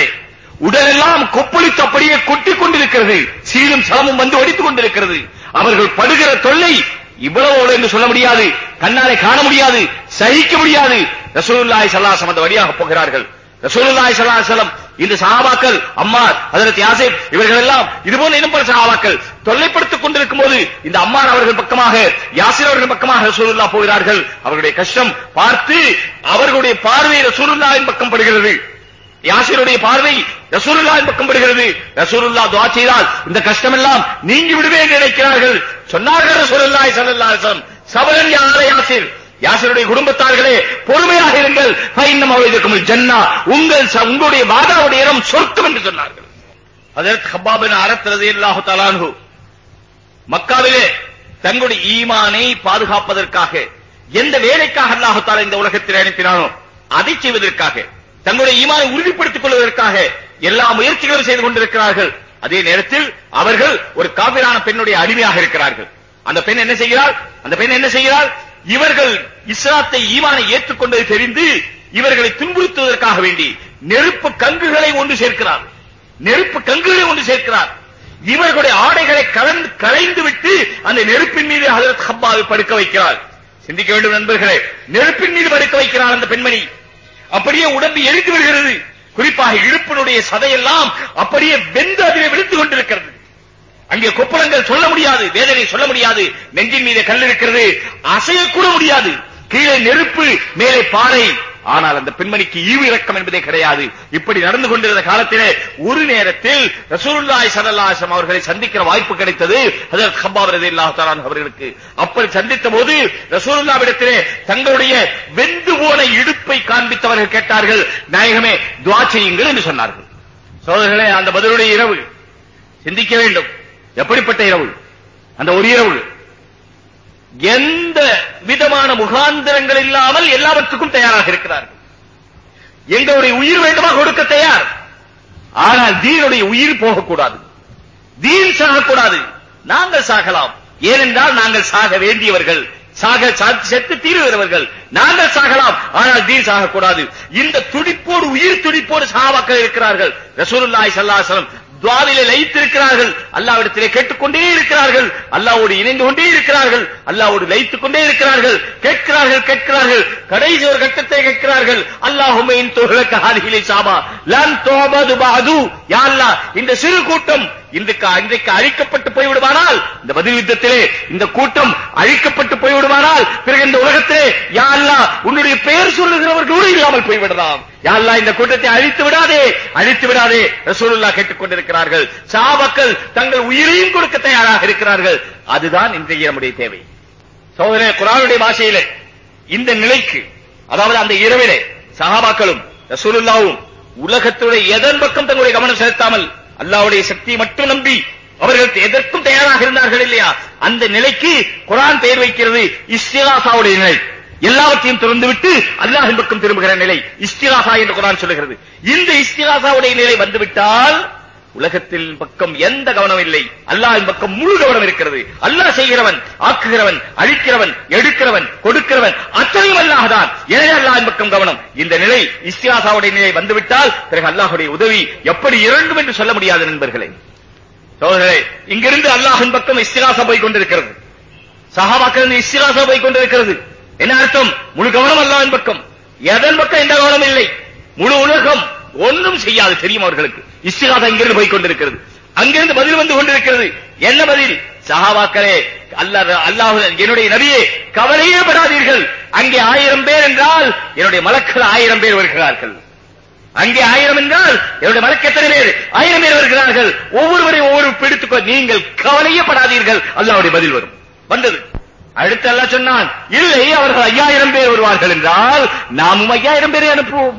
உடலெல்லாம் கொப்பளித்து அப்படியே கொட்டிக் கொண்டிருக்கிறது. சீரும் சலமும் வந்து ஒடித்துக் கொண்டிருக்கிறது. அவர்கள் படுகிற தொல்லை இவ்வளவு என்று சொல்ல முடியாது. கண்ணாலே காண முடியாது. சகிக்க முடியாது. ரசூலுல்லாஹி ஸல்லல்லாஹு அந்த வழியாக போகிறார்கள். ரசூலுல்லாஹி ஸல்லல்லாஹு அலைஹி வஸல்லம் இந்த சஹாபாக்கள் அம்மார் ஹஜரத் யாசிப் இவர்கள் எல்லாம் இதுபோல இன்னும் பல சஹாபாக்கள் தொல்லைப்படுத்திக் கொண்டிருக்கும் போது இந்த அம்மார் அவர்கள் பக்கமாக யாசிர் அவர்கள் பக்கமாக ரசூலுல்லாஹ் போகிறார்கள். அவர்களுடைய கஷ்டம் பார்த்து அவர்களுடைய பார்வை ரசூலுல்லாஹின் பக்கம் படுகிறது. யாசிருடைய பார்வை ரசூலுல்லாஹின் பக்கம் படுகிறது ரசூலுல்லாஹ் துவா செய்தால் இந்த கஷ்டம் எல்லாம் நீங்கி விடுவே நினைக்கிறார்கள். சொன்னார்கள் ரசூலுல்லாஹி ஸல்லல்லாஹு அலைஹி வஸல்லம் சபரன் யார யாசிர் யாசிருடைய குடும்பத்தார்களே பொறுமையாக இருங்கள். ஃபைன்னம் அவைதுக்கும் ஜன்னா. உங்கள் உங்களுடைய மாதாவுடைய இடம் சொர்க்கம் என்று சொன்னார்கள். அதற்கு ஹப்பாபின் பின் அரத் ரலியல்லாஹு தஆலா மக்காவிலே தங்களுடைய ஈமானை பாதுகாப்பதற்காக எந்த வேலைக்காக அல்லாஹு தாலா இந்த உலகத்தில் அனுப்பினானோ அதை செய்வதற்காக தங்களுடைய ஈமானை உறுதிப்படுத்திக் கொள்வதற்காக எல்லா முயற்சிகளும் செய்து கொண்டிருக்கிறார்கள். அதே நேரத்தில் அவர்கள் ஒரு காபிரான பெண்ணுடைய அடிமையாக இருக்கிறார்கள். அந்த பெண் என்ன செய்கிறாள்? அந்த பெண் என்ன செய்கிறாள்? இவர்கள் இஸ்லாத்தை ஈமானை ஏற்றுக்கொண்டது தெரிந்து இவர்களை துன்புறுத்துவதற்காக வேண்டி நெருப்பு கங்குகளை ஒன்று சேர்க்கிறார். நெருப்பு கங்குகளை ஒன்று சேர்க்கிறார். இவர்களுடைய ஆடைகளை கலந்து கலைந்து விட்டு அந்த நெருப்பின் மீது ஹஜரத் ஹப்பாவை படுக்க வைக்கிறார். சிந்திக்க வேண்டும் நண்பர்களே. நெருப்பின் மீது படுக்க வைக்கிறார் அந்த பெண்மணி. அப்படியே உடம்பு எரிந்து விடுகிறது. குறிப்பாக இடுப்பினுடைய சதையெல்லாம் அப்படியே வெந்து அதிலே விழுந்து கொண்டிருக்கிறது. அங்கே கொப்பளங்கள் சொல்ல முடியாது வேதனை சொல்ல முடியாது நெஞ்சின் மீது கல் இருக்கிறது அசையக்கூட முடியாது. கீழே நெருப்பு மேலே பாறை. ஆனால் அந்த பெண்மணிக்கு ஈவு இரக்கம் என்பதே கிடையாது. இப்படி நடந்து கொண்டிருந்த காலத்திலே ஒரு நேரத்தில் ரசூலுல்லாஹி ஸல்லல்லாஹு அலைஹி அவர்களை சந்திக்கிற வாய்ப்பு கிடைத்தது. ஹஜரத் கப்பாப் ரலியல்லாஹு தஆலா அவர்களுக்கு. அப்படி சந்தித்த போது ரசூலுல்லாஹ்விடத்திலே தங்களுடைய வெந்து போன இடுப்பை காண்பித்தவர்கள் கேட்டார்கள் நாயகமே துஆ செய்யுங்கள் என்று சொன்னார்கள். சோதர்களே அந்த பதிலுடைய இரவு. சிந்திக்க வேண்டும். எப்படிப்பட்ட இரவு? அந்த ஒரு இரவு. எந்த விதமான முகாந்திரங்கள் இல்லாமல் எல்லாவற்றுக்கும் தயாராக இருக்கிறார்கள். எங்களுடைய உயிர் வேண்டுமா கொடுக்க தயார். ஆனால் தீனுடைய உயிர் போகக்கூடாது. தீன் சாகக்கூடாது. நாங்கள் சாகலாம். ஏனென்றால் நாங்கள் சாக வேண்டியவர்கள் சாக செத்து தீருகிறவர்கள் நாங்கள் சாகலாம். ஆனால் தீன் சாகக்கூடாது. இந்த துடிப்போடு உயிர் துடிப்போடு சாவாக்கள் இருக்கிறார்கள். ரசூலுல்லாஹி ஸல்லல்லாஹு அலைஹி துவாவிலே லயித்திருக்கிறார்கள். அல்லாவிடத்திலே கேட்டுக்கொண்டே இருக்கிறார்கள். அல்லாவோடு இணைந்து கொண்டே இருக்கிறார்கள். அல்லாவோடு லயித்துக் கொண்டே இருக்கிறார்கள். கேட்கிறார்கள் கேட்கிறார்கள். கடைசி ஒரு கட்டத்தை கேட்கிறார்கள். அல்லாஹுமையின் இன் துஹலக சாபா லன் தோபது பாது. யா அல்லாஹ் இந்த சிறு கூட்டம் இன்றைக்கு இன்றைக்கு அழிக்கப்பட்டு போய்விடுவானால் இந்த பதில் யுத்தத்திலே இந்த கூட்டம் அழிக்கப்பட்டு போய்விடுவானால் பிறகு இந்த உலகத்திலே யா அல்லாஹ் உன்னுடைய பெயர் சொல்லுகிறவர்களோடு இல்லாமல் போய்விடலாம். யா இந்த கூட்டத்தை அழித்து விடாதே. அழித்து விடாதே. ரசூலுல்லா கேட்டுக்கொண்டிருக்கிறார்கள். சாபக்கள் தங்கள் உயிரையும் கொடுக்க தயாராக இருக்கிறார்கள். அதுதான் இன்றைய நம்முடைய தேவை. சோதனை குரானுடைய பாஷையிலே இந்த நிலைக்கு அதாவது அந்த இரவிலே சஹாபாக்களும் ரசூலுல்லாவும் உலகத்துடைய எதன் பக்கம் தங்களுடைய கவனம் செலுத்தாமல் அல்லாவுடைய சக்தியை மட்டும் நம்பி அவர்கள் எதற்கும் தயாராக இருந்தார்கள் இல்லையா? அந்த நிலைக்கு குரான் பெயர் வைக்கிறது இஸ்லாசாவுடைய நிலை. எல்லாவற்றையும் திறந்துவிட்டு அல்லாஹின் பக்கம் திரும்புகிற நிலை இஸ்திலாசா என்று குரான் சொல்லுகிறது. இந்த இஸ்திலாசாவுடைய நிலை வந்துவிட்டால் உலகத்தில் பக்கம் எந்த கவனம் இல்லை. அல்லாஹின் பக்கம் முழு கவனம் இருக்கிறது. அல்லாஹ் செய்கிறவன் ஆக்குகிறவன் அழிக்கிறவன் எடுக்கிறவன் கொடுக்கிறவன் அத்தனையும் அல்லாஹ்தான். எனவே அல்லாஹின் பக்கம் கவனம். இந்த நிலை இஸ்தியாசாவுடைய நிலை வந்துவிட்டால் பிறகு அல்லாஹுடைய உதவி எப்படி இறங்கும் என்று சொல்ல முடியாது நண்பர்களே. சோதரே இங்கிருந்து அல்லாஹின் பக்கம் இஸ்திலாசா போய் கொண்டிருக்கிறது. சஹாபாக்கள் இஸ்திலாசா போய் கொண்டிருக்கிறது. என்ன அர்த்தம்? முழு கவனம் அல்லாஹ்வின் பக்கம். எதன் பக்கம் எந்த கவனம் இல்லை. முழு உலகம் ஒன்றும் செய்யாது தெரியும் அவர்களுக்கு. இஸ்லாத் இங்கிருந்து போய் கொண்டிருக்கிறது. அங்கிருந்து பதில் வந்து கொண்டிருக்கிறது. என்ன பதில்? சஹாபாக்களே அல்லாஹ் அல்லாஹ் என்னுடைய நபியே கவலையே படாதீர்கள். அங்கே ஆயிரம் பேர் என்றால் என்னுடைய மலக்கள் ஆயிரம் பேர் வருகிறார்கள். அங்கே ஆயிரம் என்றால் என்னுடைய மலக்கு எத்தனை பேர்? ஆயிரம் பேர் வருகிறார்கள். ஒவ்வொருவரையும் ஒவ்வொரு பிடித்துக்கோ நீங்கள் கவலையே படாதீர்கள். அல்லாஹ்வுடைய பதில் வரும். வந்தது. அடுத்து அல்லாஹ் சொன்னான் இல்லை அவர்கள் ஐயாயிரம் பேர் வருவார்கள் என்றால் நாமும் ஐயாயிரம் பேரை அனுப்புவோம்.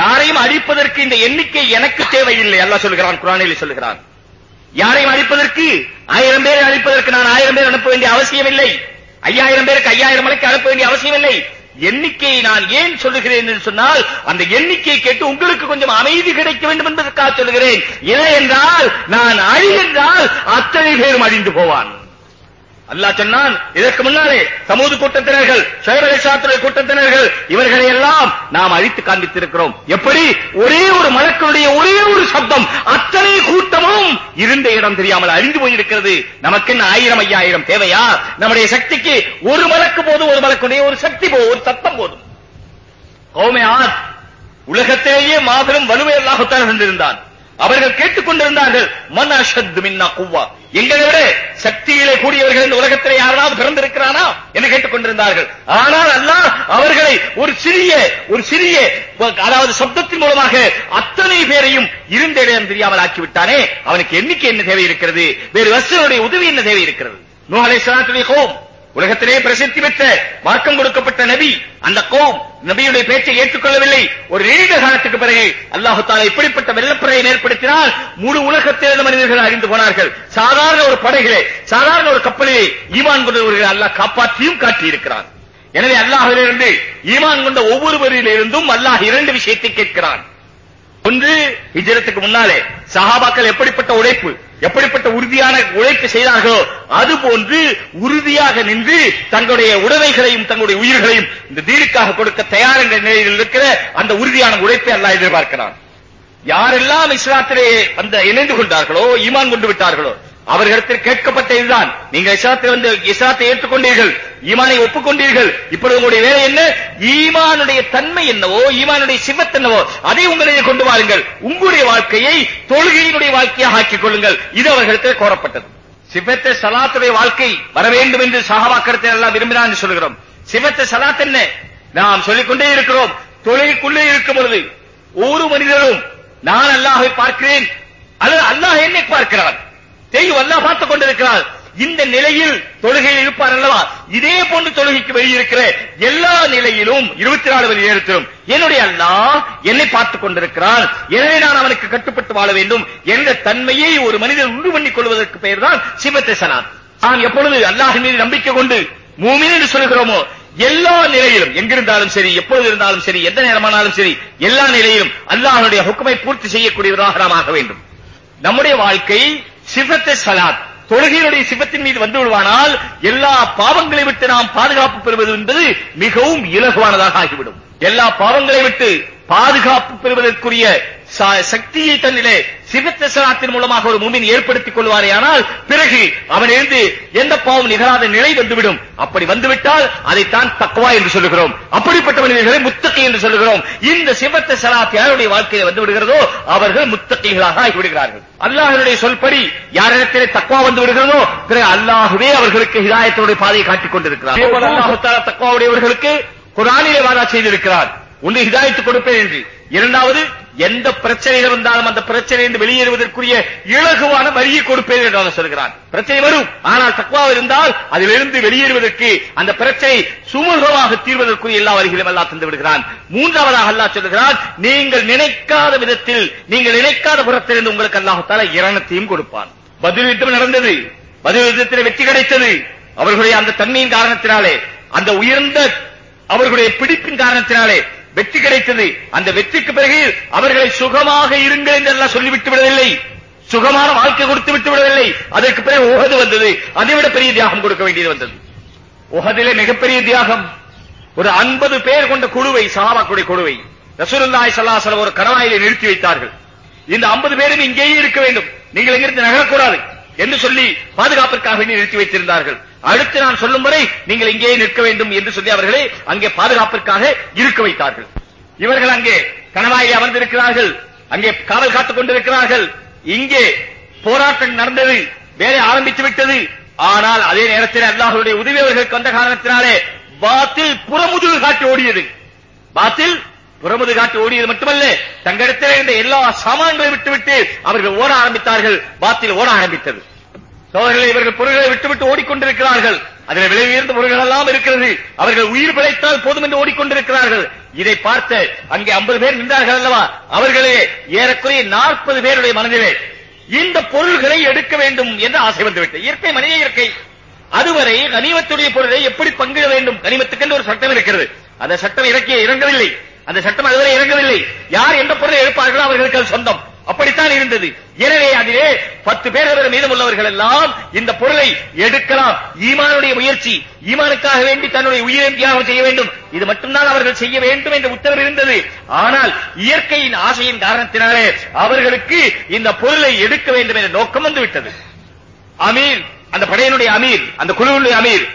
யாரையும் அழிப்பதற்கு இந்த எண்ணிக்கை எனக்கு தேவையில்லை அல்ல சொல்கிறான் குரானில் சொல்கிறான். யாரையும் அழிப்பதற்கு ஆயிரம் பேரை அழிப்பதற்கு நான் ஆயிரம் பேர் அனுப்ப வேண்டிய அவசியம் இல்லை ஐயாயிரம் பேருக்கு ஐயாயிரம் மலைக்கு அனுப்ப வேண்டிய அவசியம் இல்லை எண்ணிக்கையை நான் ஏன் சொல்லுகிறேன் என்று சொன்னால் அந்த எண்ணிக்கையை கேட்டு உங்களுக்கு கொஞ்சம் அமைதி கிடைக்க வேண்டும் என்பதற்காக சொல்லுகிறேன். இல்லை என்றால் நான் அழி என்றால் அத்தனை பேரும் அழிந்து போவான் அல்லாஹ் சொன்னான் இதற்கு முன்னாலே சமூக கூட்டத்தினர்கள் ஷைரலேசாத்துடைய கூட்டத்தினர்கள் இவர்களை எல்லாம் நாம் அழித்து காண்பித்திருக்கிறோம். எப்படி? ஒரே ஒரு மலக்களுடைய ஒரே ஒரு சப்தம் அத்தனை கூட்டமும் இருந்த இடம் தெரியாமல் அழிந்து போயிருக்கிறது. நமக்கு என்ன ஆயிரம் ஐயாயிரம் தேவையா? நம்முடைய சக்திக்கு ஒரு மலக்கு போதும் ஒரு மலக்குடைய ஒரு சக்தி போதும் ஒரு சத்தம் போதும். கௌமே ஆத் உலகத்திலேயே மாபெரும் வலுவை அல்லாஹுத்தான் இருந்திருந்தான் அவர்கள் கேட்டுக்கொண்டிருந்தார்கள் மன் அஷத் மின்னா குவ்வா? எங்களை விட சக்தியிலே கூடியவர்கள் இந்த உலகத்தில் யாராவது பிறந்திருக்கிறானா கேட்டு கொண்டிருந்தார்கள். ஆனால் அல்லாஹ் அவர்களை ஒரு சிறிய ஒரு சிறிய அதாவது சப்தத்தின் மூலமாக அத்தனை பேரையும் இருந்த இடம் தெரியாமல் ஆக்கிவிட்டானே. அவனுக்கு எண்ணிக்கை என்ன தேவை இருக்கிறது? வேறு வசனுடைய உதவி என்ன தேவை இருக்கிறது? நூ அலைஹிஸ்ஸலாத்துடைய கோம் உலகத்திலே பிரசித்தி பெற்ற மார்க்கம் கொடுக்கப்பட்ட நபி அந்த கோம் நபியுடைய பேச்சை ஏற்றுக்கொள்ளவில்லை. ஒரு நீண்ட காலத்துக்கு பிறகு அல்லாஹு தாலா இப்படிப்பட்ட வெள்ளப்பிறையை ஏற்படுத்தினால் முழு உலகத்தில் மனிதர்கள் அறிந்து போனார்கள். சாதாரண ஒரு படைகளே சாதாரண ஒரு கப்பலிலே ஈமான் கொண்டவர்கள் அல்லாஹ் காப்பாற்றியும் காட்டியிருக்கிறான். எனவே அல்லாஹிலிருந்து ஈமான் கொண்ட ஒவ்வொருவரிலிருந்தும் அல்லாஹ் இரண்டு விஷயத்தை கேட்கிறான். ஒன்று ஹிஜரத்துக்கு முன்னாலே சஹாபாக்கள் எப்படிப்பட்ட உழைப்பு எப்படிப்பட்ட உறுதியான உழைப்பு செய்தார்களோ அது போன்று உறுதியாக நின்று தங்களுடைய உடமைகளையும் தங்களுடைய உயிர்களையும் இந்த தீனுக்காக கொடுக்க தயார் என்ற நிலையில் இருக்கிற அந்த உறுதியான உழைப்பை அல்லாஹ் எதிர்பார்க்கிறான். யாரெல்லாம் இஸ்லாத்திலே அந்த இணைந்து கொண்டார்களோ ஈமான் கொண்டு விட்டார்களோ அவர்களிடத்தில் கேட்கப்பட்ட இதுதான். நீங்க இஸ்லாத்தை வந்து இஸ்லாத்தை ஏற்றுக்கொண்டீர்கள் ஈமானை ஒப்புக்கொண்டீர்கள். இப்பொழுது உங்களுடைய வேலை என்ன? ஈமானுடைய தன்மை என்னவோ ஈமானுடைய சிவத் என்னவோ அதை உங்களிடையே கொண்டு வாருங்கள். உங்களுடைய வாழ்க்கையை தொழுகையினுடைய வாழ்க்கையாக ஆக்கிக் கொள்ளுங்கள். இது அவர்களிடத்தில் கோரப்பட்டது. சிவத்தை சலாத்துடைய வாழ்க்கை வர வேண்டும் என்று சகாபாக்கரத்தை எல்லாம் விரும்பினான் சொல்கிறோம் சிவத்தை சலாத் என்ன? நாம் சொல்லிக்கொண்டே இருக்கிறோம். தொழிலுக்குள்ளே இருக்கும் பொழுது ஒரு மனிதரும் நான் அல்லாஹை பார்க்கிறேன் அல்லது அல்லாஹ் என்னை பார்க்கிறான். தெய்வம் அல்லாஹ் பார்த்துக் கொண்டிருக்கிறார். இந்த நிலையில் தொழுகையில் இருப்பார் அல்லவா? இதே போன்று தொழுகைக்கு வெளியிருக்கிற எல்லா நிலையிலும் இருபத்தி நாலு மணி நேரத்திலும் என்னுடைய அல்லாஹ் என்னை பார்த்துக் கொண்டிருக்கிறான். எனவே நான் அவனுக்கு கட்டுப்பட்டு வாழ வேண்டும். என்ற தன்மையை ஒரு மனிதன் உண்டு பண்ணிக் கொள்வதற்கு பெயர் தான் சிவத்தை சலாத் நான் எப்பொழுது அல்லாஹ் மீது நம்பிக்கை கொண்டு மூமின் என்று சொல்கிறோமோ எல்லா நிலையிலும் எங்கிருந்தாலும் சரி எப்பொழுது இருந்தாலும் சரி எந்த நேரமானாலும் சரி எல்லா நிலையிலும் அல்லாஹனுடைய ஹுக்கமை பூர்த்தி செய்யக்கூடியவராக நாம் ஆக வேண்டும். நம்முடைய வாழ்க்கை சிவத்தை சலாத். தொழுகையினுடைய சிவத்தின் மீது வந்து விடுவானால் எல்லா பாவங்களை விட்டு நாம் பாதுகாப்பு பெறுவது என்பது மிகவும் இலகுவானதாக ஆகிவிடும். எல்லா பாவங்களை விட்டு பாதுகாப்பு பெறுவதற்குரிய சக்தியை தன்னிலே சிவத்த சலாத்தின் மூலமாக ஒரு மூமின் ஏற்படுத்திக் கொள்வாரேயானால் பிறகு அவன் இருந்து எந்த பாவம் நிகழாத நிலை வந்துவிடும். அப்படி வந்துவிட்டால் அதைத்தான் தக்வா என்று சொல்லுகிறோம். அப்படிப்பட்ட மனிதர்களை முத்தகி என்று சொல்லுகிறோம். இந்த சிவத்த சலாத் யாருடைய வாழ்க்கையில் வந்து விடுகிறதோ அவர்கள் முத்தகைகளாக ஆகிவிடுகிறார்கள். அல்லாஹ்வுடைய சொல்படி யாரிடத்திலே தக்வா வந்து விடுகிறதோ பிறகு அல்லாஹ்வே அவர்களுக்கு ஹிதாயத்தோடைய பாதையை காட்டிக் கொண்டிருக்கிறார். தக்வாவுடையவர்களுக்கு குர்ஆனிலே வாதா செய்திருக்கிறார். ஒன்று ஹிதாயத்து கொடுப்பேன் என்று. இரண்டாவது எந்த பிரச்சனைகள் இருந்தாலும் அந்த பிரச்சனையிலிருந்து வெளியேறுவதற்குரிய இலகுவான வரியை கொடுப்பேன் என்று சொல்கிறான். பிரச்சனை வரும். ஆனால் தக்குவா இருந்தால் அதிலிருந்து வெளியேறுவதற்கு அந்த பிரச்சனை சுமூகமாக தீர்வதற்குரிய எல்லா வழிகளையும் அல்லாஹ் தந்து விடுகிறான். மூன்றாவதாக அல்லாஹ் சொல்கிறான் நீங்கள் நினைக்காத விதத்தில் நீங்கள் நினைக்காத புறத்திலிருந்து உங்களுக்கு அல்லாஹால இரணத்தையும் கொடுப்பான். பதில் யுத்தம் நடந்தது. பதில் யுத்தத்தில் வெற்றி கிடைத்தது. அவர்களுடைய அந்த தன்மையின் காரணத்தினாலே அந்த உயர்ந்த அவர்களுடைய பிடிப்பின் காரணத்தினாலே வெற்றி கிடைத்தது. அந்த வெற்றிக்கு பிறகு அவர்களை சுகமாக இருங்கள் என்று எல்லாம் சொல்லிவிட்டு விடவில்லை. சுகமான வாழ்க்கை கொடுத்து விட்டு விடவில்லை. அதற்கு பிறகு உகது வந்தது. அதை விட பெரிய தியாகம் கொடுக்க வேண்டியது வந்தது. உகதிலே மிகப்பெரிய தியாகம். ஒரு 50 பேர் கொண்ட குழுவை சஹாபாக்குடைய குழுவை. ரசூலுல்லாஹி ஸல்லல்லாஹு ஒரு கணவாயிலே நிறுத்தி வைத்தார்கள். இந்த 50 பேரும் இங்கேயே இருக்க வேண்டும். நீங்கள் எங்கிருந்து நகரக்கூடாது. என்று சொல்லி பாதுகாப்பிற்காக வேண்டி நிறுத்தி வைத்திருந்தார்கள். அடுத்து நான் சொல்லும் வரை நீங்கள் இங்கேயே நிற்க வேண்டும் என்று சொல்லி அவர்களை அங்கே பாதுகாப்பிற்காக இருக்க வைத்தார்கள். இவர்கள் அங்கே கணவாயை அமர்ந்திருக்கிறார்கள். அங்கே காவல் காத்துக் கொண்டிருக்கிறார்கள். இங்கே போராட்டம் நடந்தது. வேலை ஆரம்பித்து விட்டது. ஆனால் அதே நேரத்தில் அல்லாஹுடைய உதவி அவர்களுக்கு வந்த காரணத்தினாலே பாத்தில் புறமுதுகு காட்டி ஓடியது. பாத்தில் புறமுது காட்டி ஓடியது மட்டுமல்ல தங்களிடத்தில் இருந்த எல்லா சாமான்களை விட்டுவிட்டு அவர்கள் ஓட ஆரம்பித்தார்கள். பாத்தில் ஓட ஆரம்பித்தது. சோதரர்களை இவர்கள் பொருள்களை விட்டுவிட்டு ஓடிக்கொண்டிருக்கிறார்கள். அதில் விலை உயர்ந்த பொருள்கள் எல்லாம் இருக்கிறது. அவர்கள் உயிர் பிழைத்தால் போதும் என்று ஓடிக்கொண்டிருக்கிறார்கள். இதை பார்த்த அங்கே 50 பேர் நின்றார்கள் அல்லவா? அவர்களே ஏறக்குறைய 40 பேருடைய மனதிலே இந்த பொருள்களை எடுக்க வேண்டும் என்று ஆசை வந்துவிட்டது. இயற்கை மனித இயற்கை. அதுவரை கனிமத்துடைய பொருளை எப்படி பங்கிட வேண்டும்? கனிமத்துக்கு ஒரு சட்டம் இருக்கிறது. அந்த சட்டம் இறக்கிய இறங்கவில்லை. அந்த சட்டம் அதுவரை இறங்கவில்லை. யார் எந்த பொருளை எடுப்பார்களோ அவர்களுக்கு சொந்தம். அப்படித்தான் இருந்தது. எனவே அதிலே பத்து பேர் வரை மீதம் உள்ளவர்கள் எல்லாம் இந்த பொருளை எடுக்கலாம். ஈமானுடைய முயற்சி ஈமானுக்காக வேண்டி தன்னுடைய உயிரை தியாகம் செய்ய வேண்டும். இது மட்டும்தான் அவர்கள் செய்ய வேண்டும் என்ற உத்தரவு இருந்தது. ஆனால் இயற்கையின் ஆசையின் காரணத்தினாலே அவர்களுக்கு இந்த பொருளை எடுக்க வேண்டும் என்ற நோக்கம் வந்து விட்டது அமீர் அந்த படையினுடைய அமீர் அந்த குழுவினுடைய அமீர்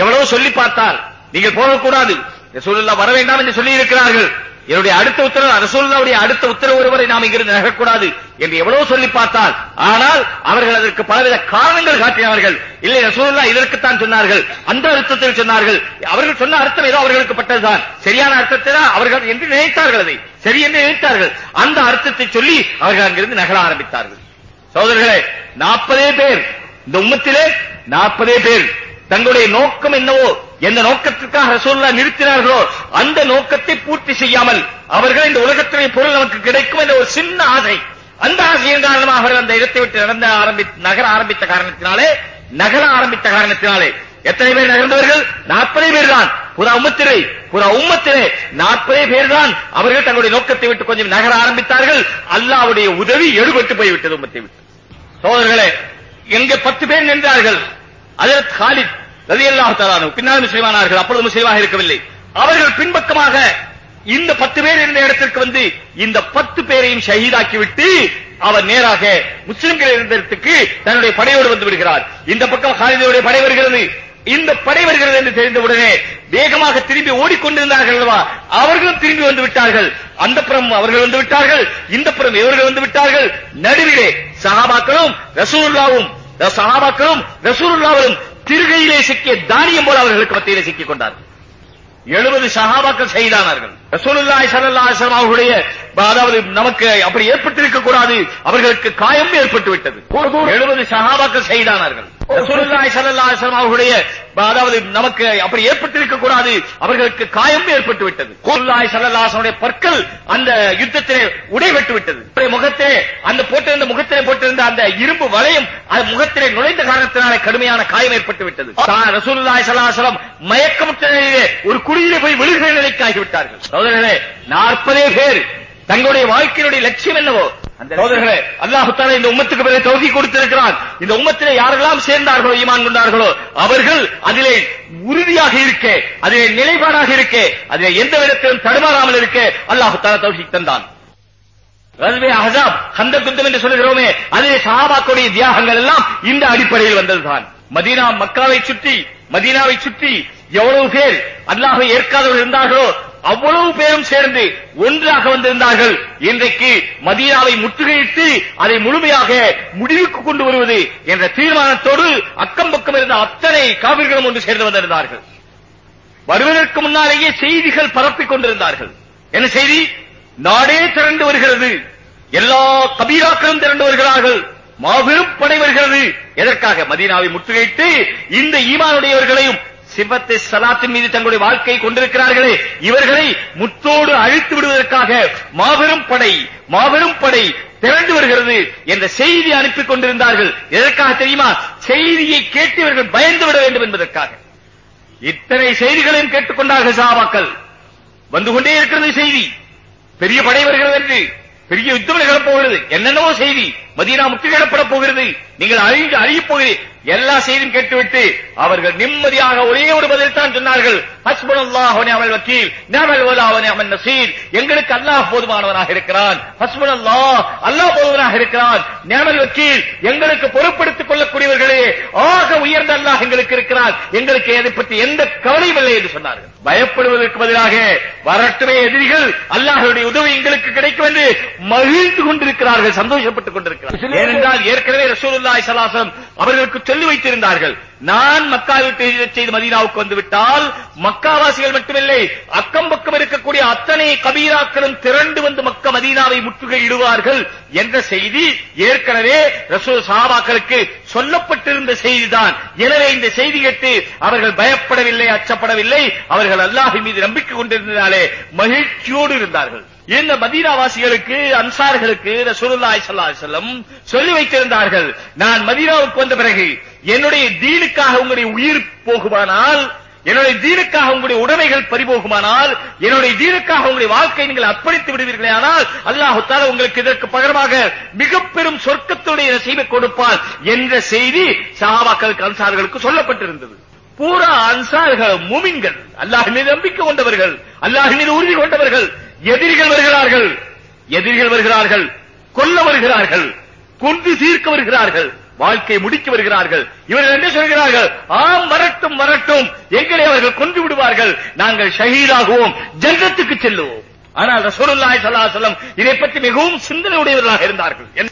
எவ்வளவு சொல்லி பார்த்தால் நீங்கள் போகக்கூடாது. ரசூலுல்லாஹ் வர வேண்டாம் என்று சொல்லி இருக்கிறார்கள் என்னுடைய அடுத்த உத்தரவு ரசூலுல்லாவுடைய அடுத்த உத்தரவு ஒருவரை நாம் இங்கிருந்து நகரக்கூடாது என்று எவ்வளவு சொல்லி பார்த்தால் ஆனால் அவர்கள் அதற்கு பலவித காரணங்கள் காட்டினார்கள். இல்லை ரசூலுல்லாஹ் இதற்குத்தான் சொன்னார்கள் அந்த அர்த்தத்தில் சொன்னார்கள். அவர்கள் சொன்ன அர்த்தம் ஏதோ அவர்களுக்கு பட்டதுதான். சரியான அர்த்தத்தை தான் அவர்கள் என்று நினைத்தார்கள் அதை. சரி என்று நினைத்தார்கள். அந்த அர்த்தத்தை சொல்லி அவர்கள் அங்கிருந்து நகர ஆரம்பித்தார்கள். சோதர்களே நாற்பதே பேர். இந்த உம்மத்திலே நாற்பதே பேர். தங்களுடைய நோக்கம் என்னவோ எந்த நோக்கத்திற்காக ரசூல்லா நிறுத்தினார்களோ அந்த நோக்கத்தை பூர்த்தி செய்யாமல் அவர்கள் இந்த உலகத்திலே பொருள் நமக்கு கிடைக்கும் என்ற ஒரு சின்ன ஆசை. அந்த ஆசையின் காரணமாக அவர்கள் அந்த இடத்தை விட்டு நடந்த ஆரம்பி நகர ஆரம்பித்த காரணத்தினாலே நகர ஆரம்பித்த காரணத்தினாலே. எத்தனை பேர் நகர்ந்தவர்கள்? நாற்பதே பேர் தான் புறா உம்மத்திலே புறா உம்மத்திலே நாற்பதே பேர் தான் அவர்கள் தங்களுடைய நோக்கத்தை விட்டு கொஞ்சம் நகர ஆரம்பித்தார்கள். அல்லாவுடைய உதவி எடுபட்டு போய்விட்டது உம்மத்தை விட்டு. சோதர்களே எங்க பத்து பேர் நின்றார்கள். அதற்கு காலித் ரலியல்லாஹு தஆலா பின்னால் முஸ்லீமானார்கள் அப்பொழுது முஸ்லீமாக இருக்கவில்லை. அவர்கள் பின்பக்கமாக இந்த பத்து பேர் இருந்த இடத்திற்கு வந்து இந்த பத்து பேரையும் ஷஹீதாக்கிவிட்டு அவர் நேராக முஸ்லிம்கள் இருந்த இடத்துக்கு தன்னுடைய படையோடு வந்து விடுகிறார். இந்த பக்கம் காலிதுடைய படை வருகிறது. இந்த படை வருகிறது என்று தெரிந்தவுடனே வேகமாக திரும்பி ஓடிக்கொண்டிருந்தார்கள் அல்லவா? அவர்களும் திரும்பி வந்து விட்டார்கள். அந்த புறம் அவர்கள் வந்து விட்டார்கள். இந்த புறம் இவர்கள் வந்து விட்டார்கள். நடுவிலே சகாபாக்களும் ரசூல்லாவும் சஹாபாக்களும் ரசூலுல்லாவும் திருகையிலே சிக்கிய தானியம் போல அவர்களுக்கு மத்தியிலே சிக்கிக் கொண்டார்கள் எழுபது சஹாபாக்கள் செய்தானார்கள் ரசூலுல்லாஹி ஸல்லல்லாஹு அலைஹி வஸல்லம் அவர்களுடைய அதாவது நமக்கு அப்படி ஏற்பட்டிருக்க கூடாது அவர்களுக்கு காயம் ஏற்பட்டு விட்டது எழுபது சஹாபாக்கள் செய்தானார்கள் ரசூலுல்லாஹி ஸல்லல்லாஹு அலைஹி வஸல்லம் அவர்களுடைய அதாவது நமக்கு அப்படி ஏற்பட்டிருக்க கூடாது. அவர்களுக்கு காயம் ஏற்பட்டு விட்டது. அலைஹி வஸல்லம் பற்கள் அந்த யுத்தத்திலே உடைபட்டு விட்டது. முகத்திலே அந்த போட்டிருந்த முகத்திலே போட்டிருந்த அந்த இரும்பு வளையம் அது முகத்திலே நுழைந்த காரணத்தினாலே கடுமையான காயம் ஏற்பட்டு விட்டது. அலைஹி வஸல்லம் மயக்கமுற்ற நிலையிலே ஒரு குழியிலே போய் விழுகிற நிலைக்கு ஆகிவிட்டார்கள். சகோதரர்களே நாற்பதே பேர் தங்களுடைய வாழ்க்கையினுடைய லட்சியம் என்னவோ அந்த சோதரர்களே அல்லாஹு தாலா இந்த உம்மத்துக்கு பிறகு தௌகி கொடுத்திருக்கிறான். இந்த உம்மத்திலே யாரெல்லாம் சேர்ந்தார்களோ ஈமான் கொண்டார்களோ அவர்கள் அதிலே உறுதியாக இருக்க அதிலே நிலைப்பாடாக இருக்க அதிலே எந்த விதத்திலும் தடுமாறாமல் இருக்க அல்லாஹு தாலா தௌகி தந்தான். அஹசாப் ஹந்த குத்தம் என்று சொல்லுகிறோமே அதிலே சஹாபாக்களுடைய தியாகங்கள் எல்லாம் இந்த அடிப்படையில் வந்ததுதான். மதீனா மக்காவை சுற்றி மதீனாவை சுற்றி எவ்வளவு பேர் அல்லாஹை ஏற்காதவர்கள் இருந்தார்களோ அவ்வளவு பேரும் சேர்ந்து ஒன்றாக வந்திருந்தார்கள். இன்றைக்கு மதீனாவை முற்றுகையிட்டு அதை முழுமையாக முடிவுக்கு கொண்டு வருவது என்ற தீர்மானத்தோடு அக்கம் பக்கம் இருந்த அத்தனை காவிர்களும் ஒன்று சேர்ந்து வந்திருந்தார்கள். வருவதற்கு முன்னாலேயே செய்திகள் பரப்பிக் கொண்டிருந்தார்கள். என்ன செய்தி? நாடே திரண்டு வருகிறது. எல்லா கபீராக்களும் திரண்டு வருகிறார்கள். மாபெரும் படை வருகிறது. எதற்காக? மதீனாவை முற்றுகையிட்டு இந்த ஈமானுடையவர்களையும் சிவத்தை சலாத்தின் மீது தங்களுடைய வாழ்க்கை கொண்டிருக்கிறார்களே இவர்களை முத்தோடு அழித்து விடுவதற்காக மாபெரும் படை மாபெரும் படை திரண்டு வருகிறது என்ற செய்தி அனுப்பி கொண்டிருந்தார்கள். எதற்காக தெரியுமா? செய்தியை கேட்டு இவர்கள் பயந்து விட வேண்டும் என்பதற்காக. இத்தனை செய்திகளையும் கேட்டுக்கொண்டார்கள் சஹாபாக்கள் வந்து கொண்டே இருக்கிறது செய்தி. பெரிய படை வருகிறது என்று பெரிய யுத்தம் நிகழப்போகிறது என்னென்னவோ செய்தி. மதீனா முற்றுகையிடப்பட போகிறது. நீங்கள் அழிந்து அழியப் போகிறீர்கள் எல்லா செய்தியும் கேட்டுவிட்டு அவர்கள் நிம்மதியாக ஒரே ஒரு பதில் தான் சொன்னார்கள். ஹஸ்புனல்லாஹ் வக்கீல் நிஅமல் நசீர். எங்களுக்கு அல்லாஹ் போதுமானவனாக இருக்கிறான். ஹஸ்புனல்லாஹ் அல்லாஹ் போதுவனாக இருக்கிறான். நேமல் வக்கீல் எங்களுக்கு பொறுப்படுத்திக் கொள்ளக்கூடியவர்களே ஆக உயர்ந்த அல்லாஹ் எங்களுக்கு இருக்கிறான். எங்களுக்கு எதை பற்றி எந்த கவலையும் இல்லை என்று சொன்னார்கள். பயப்படுவதற்கு பதிலாக வரட்டுமே எதிரிகள் அல்லாஹருடைய உதவி எங்களுக்கு கிடைக்கும் என்று மகிழ்ந்து கொண்டிருக்கிறார்கள் சந்தோஷப்பட்டுக் கொண்டிருக்கிறார்கள். ஏனென்றால் ஏற்கனவே ரசூலுல்லாஹி ஸல்லல்லாஹு அவர்களுக்கு சொல்லி வைத்திருந்தார்கள். நான் மக்காவிற்கு ஹிஜ்ரத் செய்து மதீனாவுக்கு வந்து விட்டால் மக்காவாசிகள் மட்டுமில்லை அக்கம் பக்கம் இருக்கக்கூடிய அத்தனை கபீராக்களும் திரண்டு வந்து மக்கா மதீனாவை முற்றுகையிடுவார்கள் என்ற செய்தி ஏற்கனவே ரசூல் சஹாபாக்களுக்கு சொல்லப்பட்டிருந்த செய்திதான். எனவே இந்த செய்தி கேட்டு அவர்கள் பயப்படவில்லை அச்சப்படவில்லை. அவர்கள் அல்லாஹ் மீது நம்பிக்கை கொண்டிருந்ததாலே மகிழ்ச்சியோடு இருந்தார்கள். இந்த மதீனாவாசிகளுக்கு அன்சார்களுக்கு ரசூலுல்லாஹி ஸல்லல்லாஹு அலைஹி வஸல்லம் சொல்லி வைத்திருந்தார்கள். நான் மதீனாவுக்கு வந்த பிறகு என்னுடைய தீனுக்காக உங்களுடைய உயிர் போகுமானால் என்னுடைய தீனுக்காக உங்களுடைய உடைமைகள் பறிபோகுமானால் என்னுடைய தீனுக்காக உங்களுடைய வாழ்க்கை நீங்கள் அர்ப்பணித்து விடுவீர்களே ஆனால் அல்லாஹு தால உங்களுக்கு இதற்கு பகரமாக மிக பெரும் சொர்க்கத்துடைய நசீபை கொடுப்பார் என்ற செய்தி சஹாபாக்களுக்கு அன்சார்களுக்கு சொல்லப்பட்டிருந்தது. பூரா அன்சார்கள் மூமின்கள் அல்லாஹ் மீது நம்பிக்கை கொண்டவர்கள் அல்லாஹ் மீது உறுதி கொண்டவர்கள் எதிரிகள் வருகிறார்கள். எதிரிகள் வருகிறார்கள். கொல்ல வருகிறார்கள். கொன்று தீர்க்க வருகிறார்கள். வாழ்க்கை முடிக்க வருகிறார்கள். இவர்கள் என்ன சொல்கிறார்கள்? ஆம் வரட்டும் வரட்டும். எங்களை அவர்கள் கொன்று விடுவார்கள். நாங்கள் ஷஹீதாகுவோம். ஜன்னத்துக்கு செல்லுவோம். ஆனால் ரசூலுல்லாஹி ஸல்லல்லாஹு அலைஹி இதை பற்றி மிகவும் சிந்தனை உடையவர்களாக இருந்தார்கள் சோதர்களே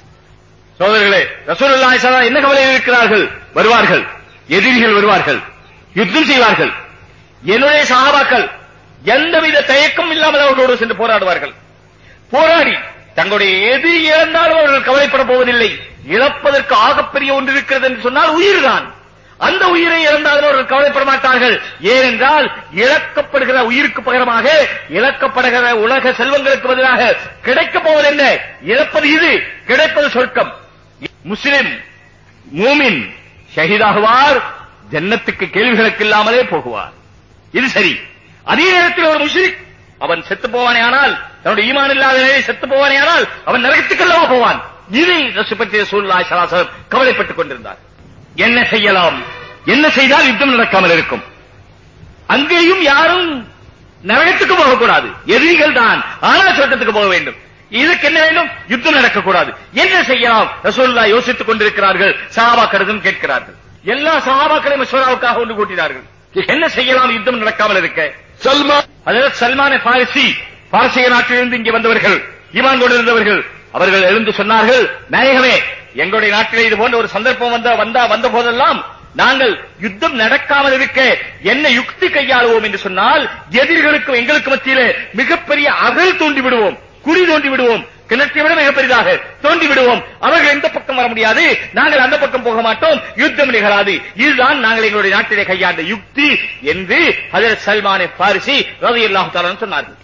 சோதரர்களே ரசூலுல்லாஹி ஸல்லல்லாஹு என்ன கவலையில் இருக்கிறார்கள்? வருவார்கள். எதிரிகள் வருவார்கள். யுத்தம் செய்வார்கள். என்னுடைய சகாபாக்கள் எந்தவித தயக்கம் இல்லாமல் அவர்களோடு சென்று போராடுவார்கள். போராடி தங்களுடைய எது இழந்தாலும் அவர்கள் கவலைப்பட போவதில்லை. இழப்பதற்கு ஆகப்பெரிய ஒன்று இருக்கிறது என்று சொன்னால் உயிர்தான். அந்த உயிரை இழந்தாலும் அவர்கள் கவலைப்பட மாட்டார்கள். ஏனென்றால் இழக்கப்படுகிற உயிருக்கு பகரமாக இழக்கப்படுகிற உலக செல்வங்களுக்கு பதிலாக கிடைக்கப் போவது என்ன? இழப்பது இது கிடைப்பது சொர்க்கம். முஸ்லிம் மூமின் ஷஹீதாகுவார் ஜன்னத்துக்கு கேள்விகளுக்கு இல்லாமலே போகுவார். இது சரி. அதே நேரத்தில் ஒரு முஷ்ரிக் அவன் செத்து போவானே ஆனால் தன்னுடைய ஈமான் இல்லாத நிலையை செத்து போவானே ஆனால் அவன் நரகத்துக்கு போவான். இதை பற்றிய சூழ்நிலை சராசரம் கவலைப்பட்டுக் கொண்டிருந்தார். என்ன செய்யலாம்? என்ன செய்தால் யுத்தம் நடக்காமல் இருக்கும்? அங்கேயும் யாரும் நரகத்துக்கு போகக்கூடாது. எதிரிகள் தான். ஆனால் சொர்க்கத்துக்கு போக வேண்டும். இதுக்கு என்ன வேண்டும்? யுத்தம் நடக்கக்கூடாது. என்ன செய்யலாம்? ரசூல்லா யோசித்துக் கொண்டிருக்கிறார்கள். சஹாபாக்களும் கேட்கிறார்கள். எல்லா சஹாபாக்களையும் மசோராவுக்காக ஒன்று கூட்டினார்கள். என்ன செய்யலாம்? யுத்தம் நடக்காமல் இருக்க. சல்மான் சல்மான பாரிசி பாரசீக நாட்டிலிருந்து இங்கே வந்தவர்கள் ஈமான் கொண்டிருந்தவர்கள் அவர்கள் எழுந்து சொன்னார்கள் நாயகமே எங்களுடைய நாட்டிலே இது போன்ற ஒரு சந்தர்ப்பம் வந்த வந்தா வந்த போதெல்லாம் நாங்கள் யுத்தம் நடக்காமல் இருக்க என்ன யுக்தி கையாளுவோம் என்று சொன்னால் எதிர்களுக்கும் எங்களுக்கு மத்தியிலே மிகப்பெரிய அகல் தோண்டி விடுவோம் குறி தோண்டி விடுவோம் கிணற்றை விட மிக பெரிதாக தோண்டி விடுவோம் அவர்கள் எந்த பக்கம் வர முடியாது? நாங்கள் அந்த பக்கம் போக மாட்டோம். யுத்தம் நிகழாது. இதுதான் நாங்கள் எங்களுடைய நாட்டிலே கையாண்ட யுக்தி என்று ஹஜரத் சல்மானே பாரிசி ரலியல்லாஹு தஆலா சொன்னார்கள்.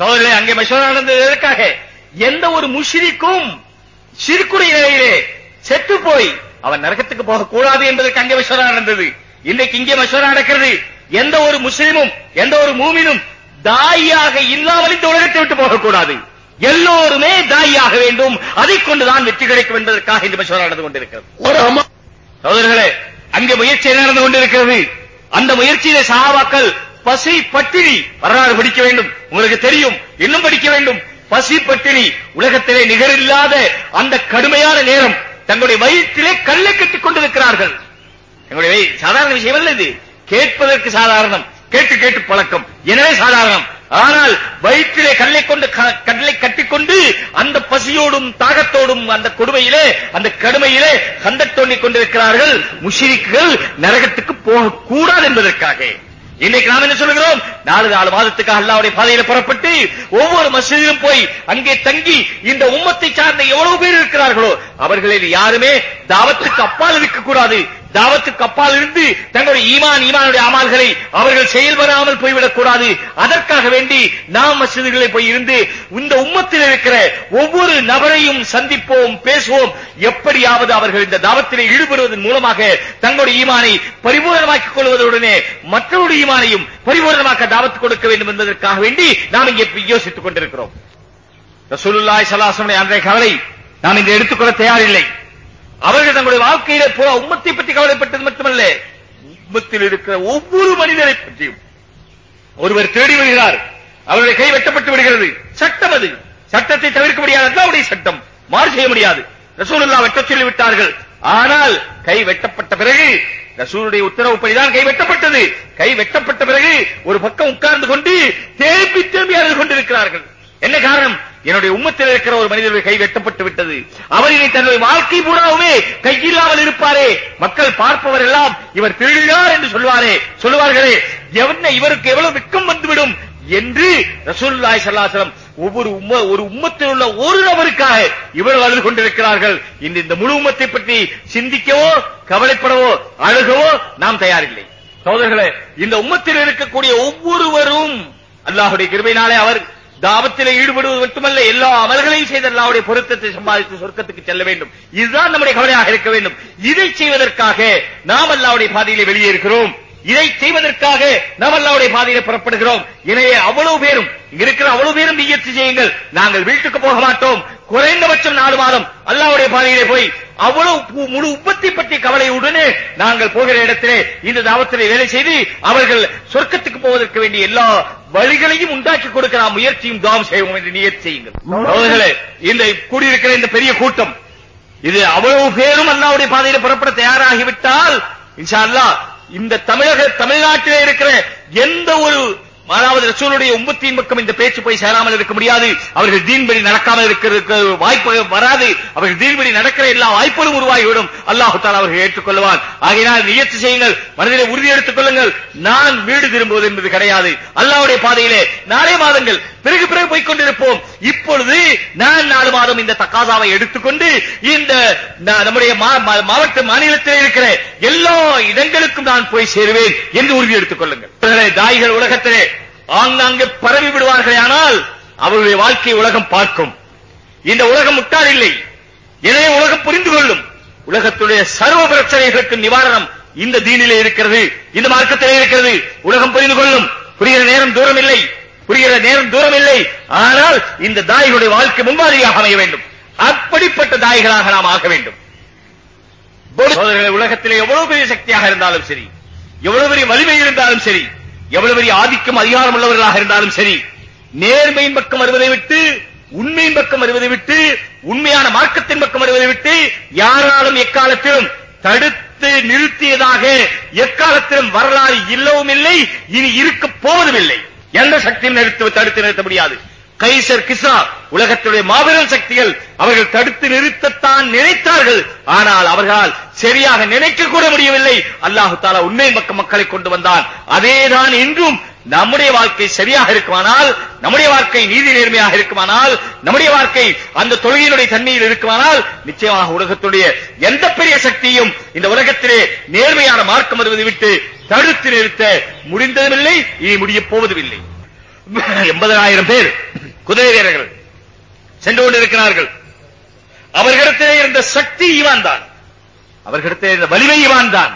சோதரே அங்கே மஷோரா நடந்தது எதற்காக எந்த ஒரு முஷிரிக்கும் சிறுக்குடைய நிலையிலே செத்து போய் அவன் நரகத்துக்கு போக கூடாது என்பதற்கு அங்கே மஷோரா நடந்தது. இன்றைக்கு இங்கே மஷோரா நடக்கிறது. எந்த ஒரு முஸ்லிமும் எந்த ஒரு மூமினும் தாயாக இல்லாமல் இந்த உலகத்தை விட்டு போகக்கூடாது. எல்லோருமே தாயாக வேண்டும். அதை கொண்டுதான் வெற்றி கிடைக்கும் என்பதற்காக இந்த மஷோரா நடந்து கொண்டிருக்கிறது. சகோதரர்களே அங்கே முயற்சி நடந்து கொண்டிருக்கிறது? அந்த முயற்சியிலே சஹாபாக்கள் பசி பட்டினி வரலாறு படிக்க வேண்டும். உங்களுக்கு தெரியும் இன்னும் படிக்க வேண்டும். பசி பட்டினி உலகத்திலே நிகரில்லாத அந்த கடுமையான நேரம் தங்களுடைய வயிற்றிலே கல்லை கட்டிக் கொண்டிருக்கிறார்கள். எங்களுடைய சாதாரண விஷயம் அல்ல இது. கேட்பதற்கு சாதாரணம். கேட்டு கேட்டு பழக்கம். எனவே சாதாரணம். ஆனால் வயிற்றிலே கல்லை கொண்டு க- கட்டிக்கொண்டு அந்த பசியோடும் தாகத்தோடும் அந்த கொடுமையிலே அந்த கடுமையிலே கந்த தோண்டிக் கொண்டிருக்கிறார்கள். முஷிரிக்குகள் நரகத்துக்கு போகக்கூடாது என்பதற்காக. இன்னைக்கு நாம் என்ன சொல்கிறோம் நாலு நாலு மாதத்துக்காக அல்லாவுடைய பாதையில புறப்பட்டு ஒவ்வொரு மசூதியிலும் போய் அங்கே தங்கி இந்த உம்மத்தை சார்ந்த எவ்வளவு பேர் இருக்கிறார்களோ அவர்களில் யாருமே தாவத்துக்கு அப்பால் இருக்கக்கூடாது. தாவத்துக்கு அப்பால் இருந்து தங்களுடைய ஈமான் ஈமானுடைய அமால்களை அவர்கள் செயல்படாமல் போய்விடக் கூடாது. அதற்காக வேண்டி நாம் மசூதிகளில் போய் இருந்து இந்த உம்மத்தில் இருக்கிற ஒவ்வொரு நபரையும் சந்திப்போம் பேசுவோம். எப்படியாவது அவர்கள் இந்த தாவத்திலே ஈடுபடுவதன் மூலமாக தங்களுடைய ஈமானை பரிபூரணமாக்கிக் கொள்வதுடனே மற்றவருடைய ஈமானையும் பரிபூரணமாக்க தாவத்து கொடுக்க வேண்டும் என்பதற்காக வேண்டி நாம் இங்கே யோசித்துக் கொண்டிருக்கிறோம். ரசூலுல்லாஹி ஸல்லல்லாஹு அன்றைய கவலை நாம் இங்கே எடுத்துக்கொள்ள தயாரில்லை. அவர்கள் தங்களுடைய வாழ்க்கையிலே பூரா உம்மத்தை பற்றி கவலைப்பட்டது மட்டுமல்ல உம்மத்தில் இருக்கிற ஒவ்வொரு மனிதரை பற்றியும். ஒருவர் தேடி வருகிறார் அவருடைய கை வெட்டப்பட்டு விடுகிறது. சட்டம் அது. சட்டத்தை தவிர்க்க முடியாது. அல்லாவுடைய சட்டம். மாறு செய்ய முடியாது. ரசூலுல்லா வெட்ட சொல்லி விட்டார்கள். ஆனால் கை வெட்டப்பட்ட பிறகு ரசூலுடைய உத்தரவுப்படிதான் கை வெட்டப்பட்டது. கை வெட்டப்பட்ட பிறகு ஒரு பக்கம் உட்கார்ந்து கொண்டு தேம்பி தேம்பி அழுது கொண்டிருக்கிறார்கள். என்ன காரணம்? என்னுடைய உம்மத்தில் இருக்கிற ஒரு மனிதருடைய கை வெட்டப்பட்டு விட்டது. அவர் இனி தன்னுடைய வாழ்க்கை பூராவுமே கையில்லாமல் இருப்பாரே. மக்கள் பார்ப்பவர் எல்லாம் இவர் திருடினார் என்று சொல்வாரே. சொல்லுவார்களே என்ன இவருக்கு எவ்வளவு வெக்கம் வந்துவிடும் என்று ரசூல்லாய் சல்லாசலம் ஒவ்வொரு உம்ம ஒரு உம்மத்தில் உள்ள ஒரு நபருக்காக இவர்கள் அழுது கொண்டிருக்கிறார்கள். இன்று இந்த முழு உம்மத்தை பற்றி சிந்திக்கவோ கவலைப்படவோ அழுகவோ நாம் தயாரில்லை. சோதர்களே இந்த உம்மத்தில் இருக்கக்கூடிய ஒவ்வொருவரும் அல்லாஹுடைய கிருபையினாலே அவர் தாபத்திலே ஈடுபடுவது மட்டுமல்ல எல்லா அமல்களையும் செய்து அல்லாஹ்வுடைய பொருத்தத்தை சம்பாதித்து சொர்க்கத்துக்கு செல்ல வேண்டும். இதுதான் நம்முடைய கவலையாக இருக்க வேண்டும். இதை செய்வதற்காக நாம் அல்லாஹ்வுடைய பாதையிலே வெளியே இருக்கிறோம் இதை செய்வதற்காக நாம் அல்லாவுடைய பாதையில புறப்படுகிறோம். எனவே அவ்வளவு பேரும் இருக்கிற அவ்வளவு பேரும் முயற்சி செய்யுங்கள். நாங்கள் வீட்டுக்கு போக மாட்டோம். குறைந்தபட்சம் நாலு மாதம் அல்லாவுடைய பாதையிலே போய் அவ்வளவு முழு உற்பத்தி பற்றி கவலையுடனே நாங்கள் போகிற இடத்திலே இந்த தாவத்திலே வேலை செய்து அவர்கள் சொர்க்கத்துக்கு போவதற்கு வேண்டிய எல்லா வழிகளையும் உண்டாக்கி கொடுக்கிற முயற்சியும் தாம் செய்வோம் என்று நியத்தி செய்யுங்கள். இந்த கூடியிருக்கிற இந்த பெரிய கூட்டம் இது அவ்வளவு பேரும் அல்லாவுடைய பாதையில புறப்பட தயாராகிவிட்டால் இன்ஷா அல்லாஹ் இந்த தமிழக தமிழ்நாட்டிலே இருக்கிற எந்த ஒரு அதாவது ரசூலுடைய உம்மத்தின் பக்கம் இந்த பேச்சு போய் சேராமல் இருக்க முடியாது. அவர்கள் தீன்படி நடக்காமல் இருக்கிறதுக்கு வாய்ப்பு வராது. அவர்கள் தீன்படி நடக்கிற எல்லா வாய்ப்புகளும் உருவாகிவிடும். அல்லாஹு தாலா அவர்கள் ஏற்றுக்கொள்வான். ஆகையினால் முயற்சி செய்யுங்கள். மனதிலே உறுதி எடுத்துக் கொள்ளுங்கள். நான் வீடு திரும்புவது என்பது கிடையாது. அல்லாவுடைய பாதையிலே நாளை மாதங்கள் பிறகு பிறகு போய்க் கொண்டிருப்போம் இப்பொழுது நான் நாலு மாதம் இந்த தக்காசாவை எடுத்துக்கொண்டு இந்த நம்முடைய மா- மாவட்ட மாநிலத்தில் இருக்கிற எல்லா இடங்களுக்கும் நான் போய் சேருவேன் என்று உறுதி எடுத்துக் கொள்ளுங்கள். தாய்கள் உலகத்திலே ஆங்காங்கே பரவி விடுவார்கள் ஆனால் அவருடைய வாழ்க்கை உலகம் பார்க்கும். இந்த உலகம் முட்டாள் இல்லை எனவே உலகம் புரிந்து கொள்ளும். உலகத்துடைய சர்வ பிரச்சனைகளுக்கு நிவாரணம் இந்த தீனிலே இருக்கிறது இந்த மார்க்கத்திலே இருக்கிறது. உலகம் புரிந்து கொள்ளும். புரிகிற நேரம் தூரம் இல்லை புரிகிற நேரம் தூரம் இல்லை ஆனால் இந்த தாய்களுடைய வாழ்க்கை முன்மாதிரியாக அமைய வேண்டும். அப்படிப்பட்ட தாய்களாக நாம் ஆக வேண்டும். உலகத்திலே எவ்வளவு பெரிய சக்தியாக இருந்தாலும் சரி எவ்வளவு பெரிய வலிமை இருந்தாலும் சரி எவ்வளவு பெரிய ஆதிக்கம் அதிகாரம் உள்ளவர்களாக இருந்தாலும் சரி நேர்மையின் பக்கம் வருவதை விட்டு உண்மையின் பக்கம் வருவதை விட்டு உண்மையான மார்க்கத்தின் பக்கம் வருவதை விட்டு யாராலும் எக்காலத்திலும் தடுத்து நிறுத்தியதாக எக்காலத்திலும் வரலாறு இல்லவும் இல்லை இனி இருக்க போவதும் இல்லை எந்த சக்தியும் நிறுத்து தடுத்து நிறுத்த முடியாது. கைசர் கிசா உலகத்துடைய மாபெரும் சக்திகள் அவர்கள் தடுத்து நிறுத்தத்தான் நினைத்தார்கள். ஆனால் அவர்களால் சரியாக நினைக்க கூட முடியவில்லை. அல்லாஹு தாலா உண்மை பக்க மக்களை கொண்டு வந்தான். அதேதான் இன்றும் நம்முடைய வாழ்க்கை சரியாக இருக்குமானால் நம்முடைய வாழ்க்கை நீதி நேர்மையாக இருக்குமானால் நம்முடைய வாழ்க்கை அந்த தொழுகையினுடைய தன்மையில் இருக்குமானால் நிச்சயமாக உலகத்துடைய எந்த பெரிய சக்தியும் இந்த உலகத்திலே நேர்மையான மார்க்கம் வருவதை விட்டு தடுத்து நிறுத்த முடிந்ததுமில்லை இனி முடியப் போவதுமில்லை. எண்பதாயிரம் பேர் குதிரை வீரர்கள் சென்று கொண்டிருக்கிறார்கள். அவர்களிடத்திலே இருந்த சக்தி இவான் தான் அவர்களிடத்திலே இருந்த வலிமை இவான் தான்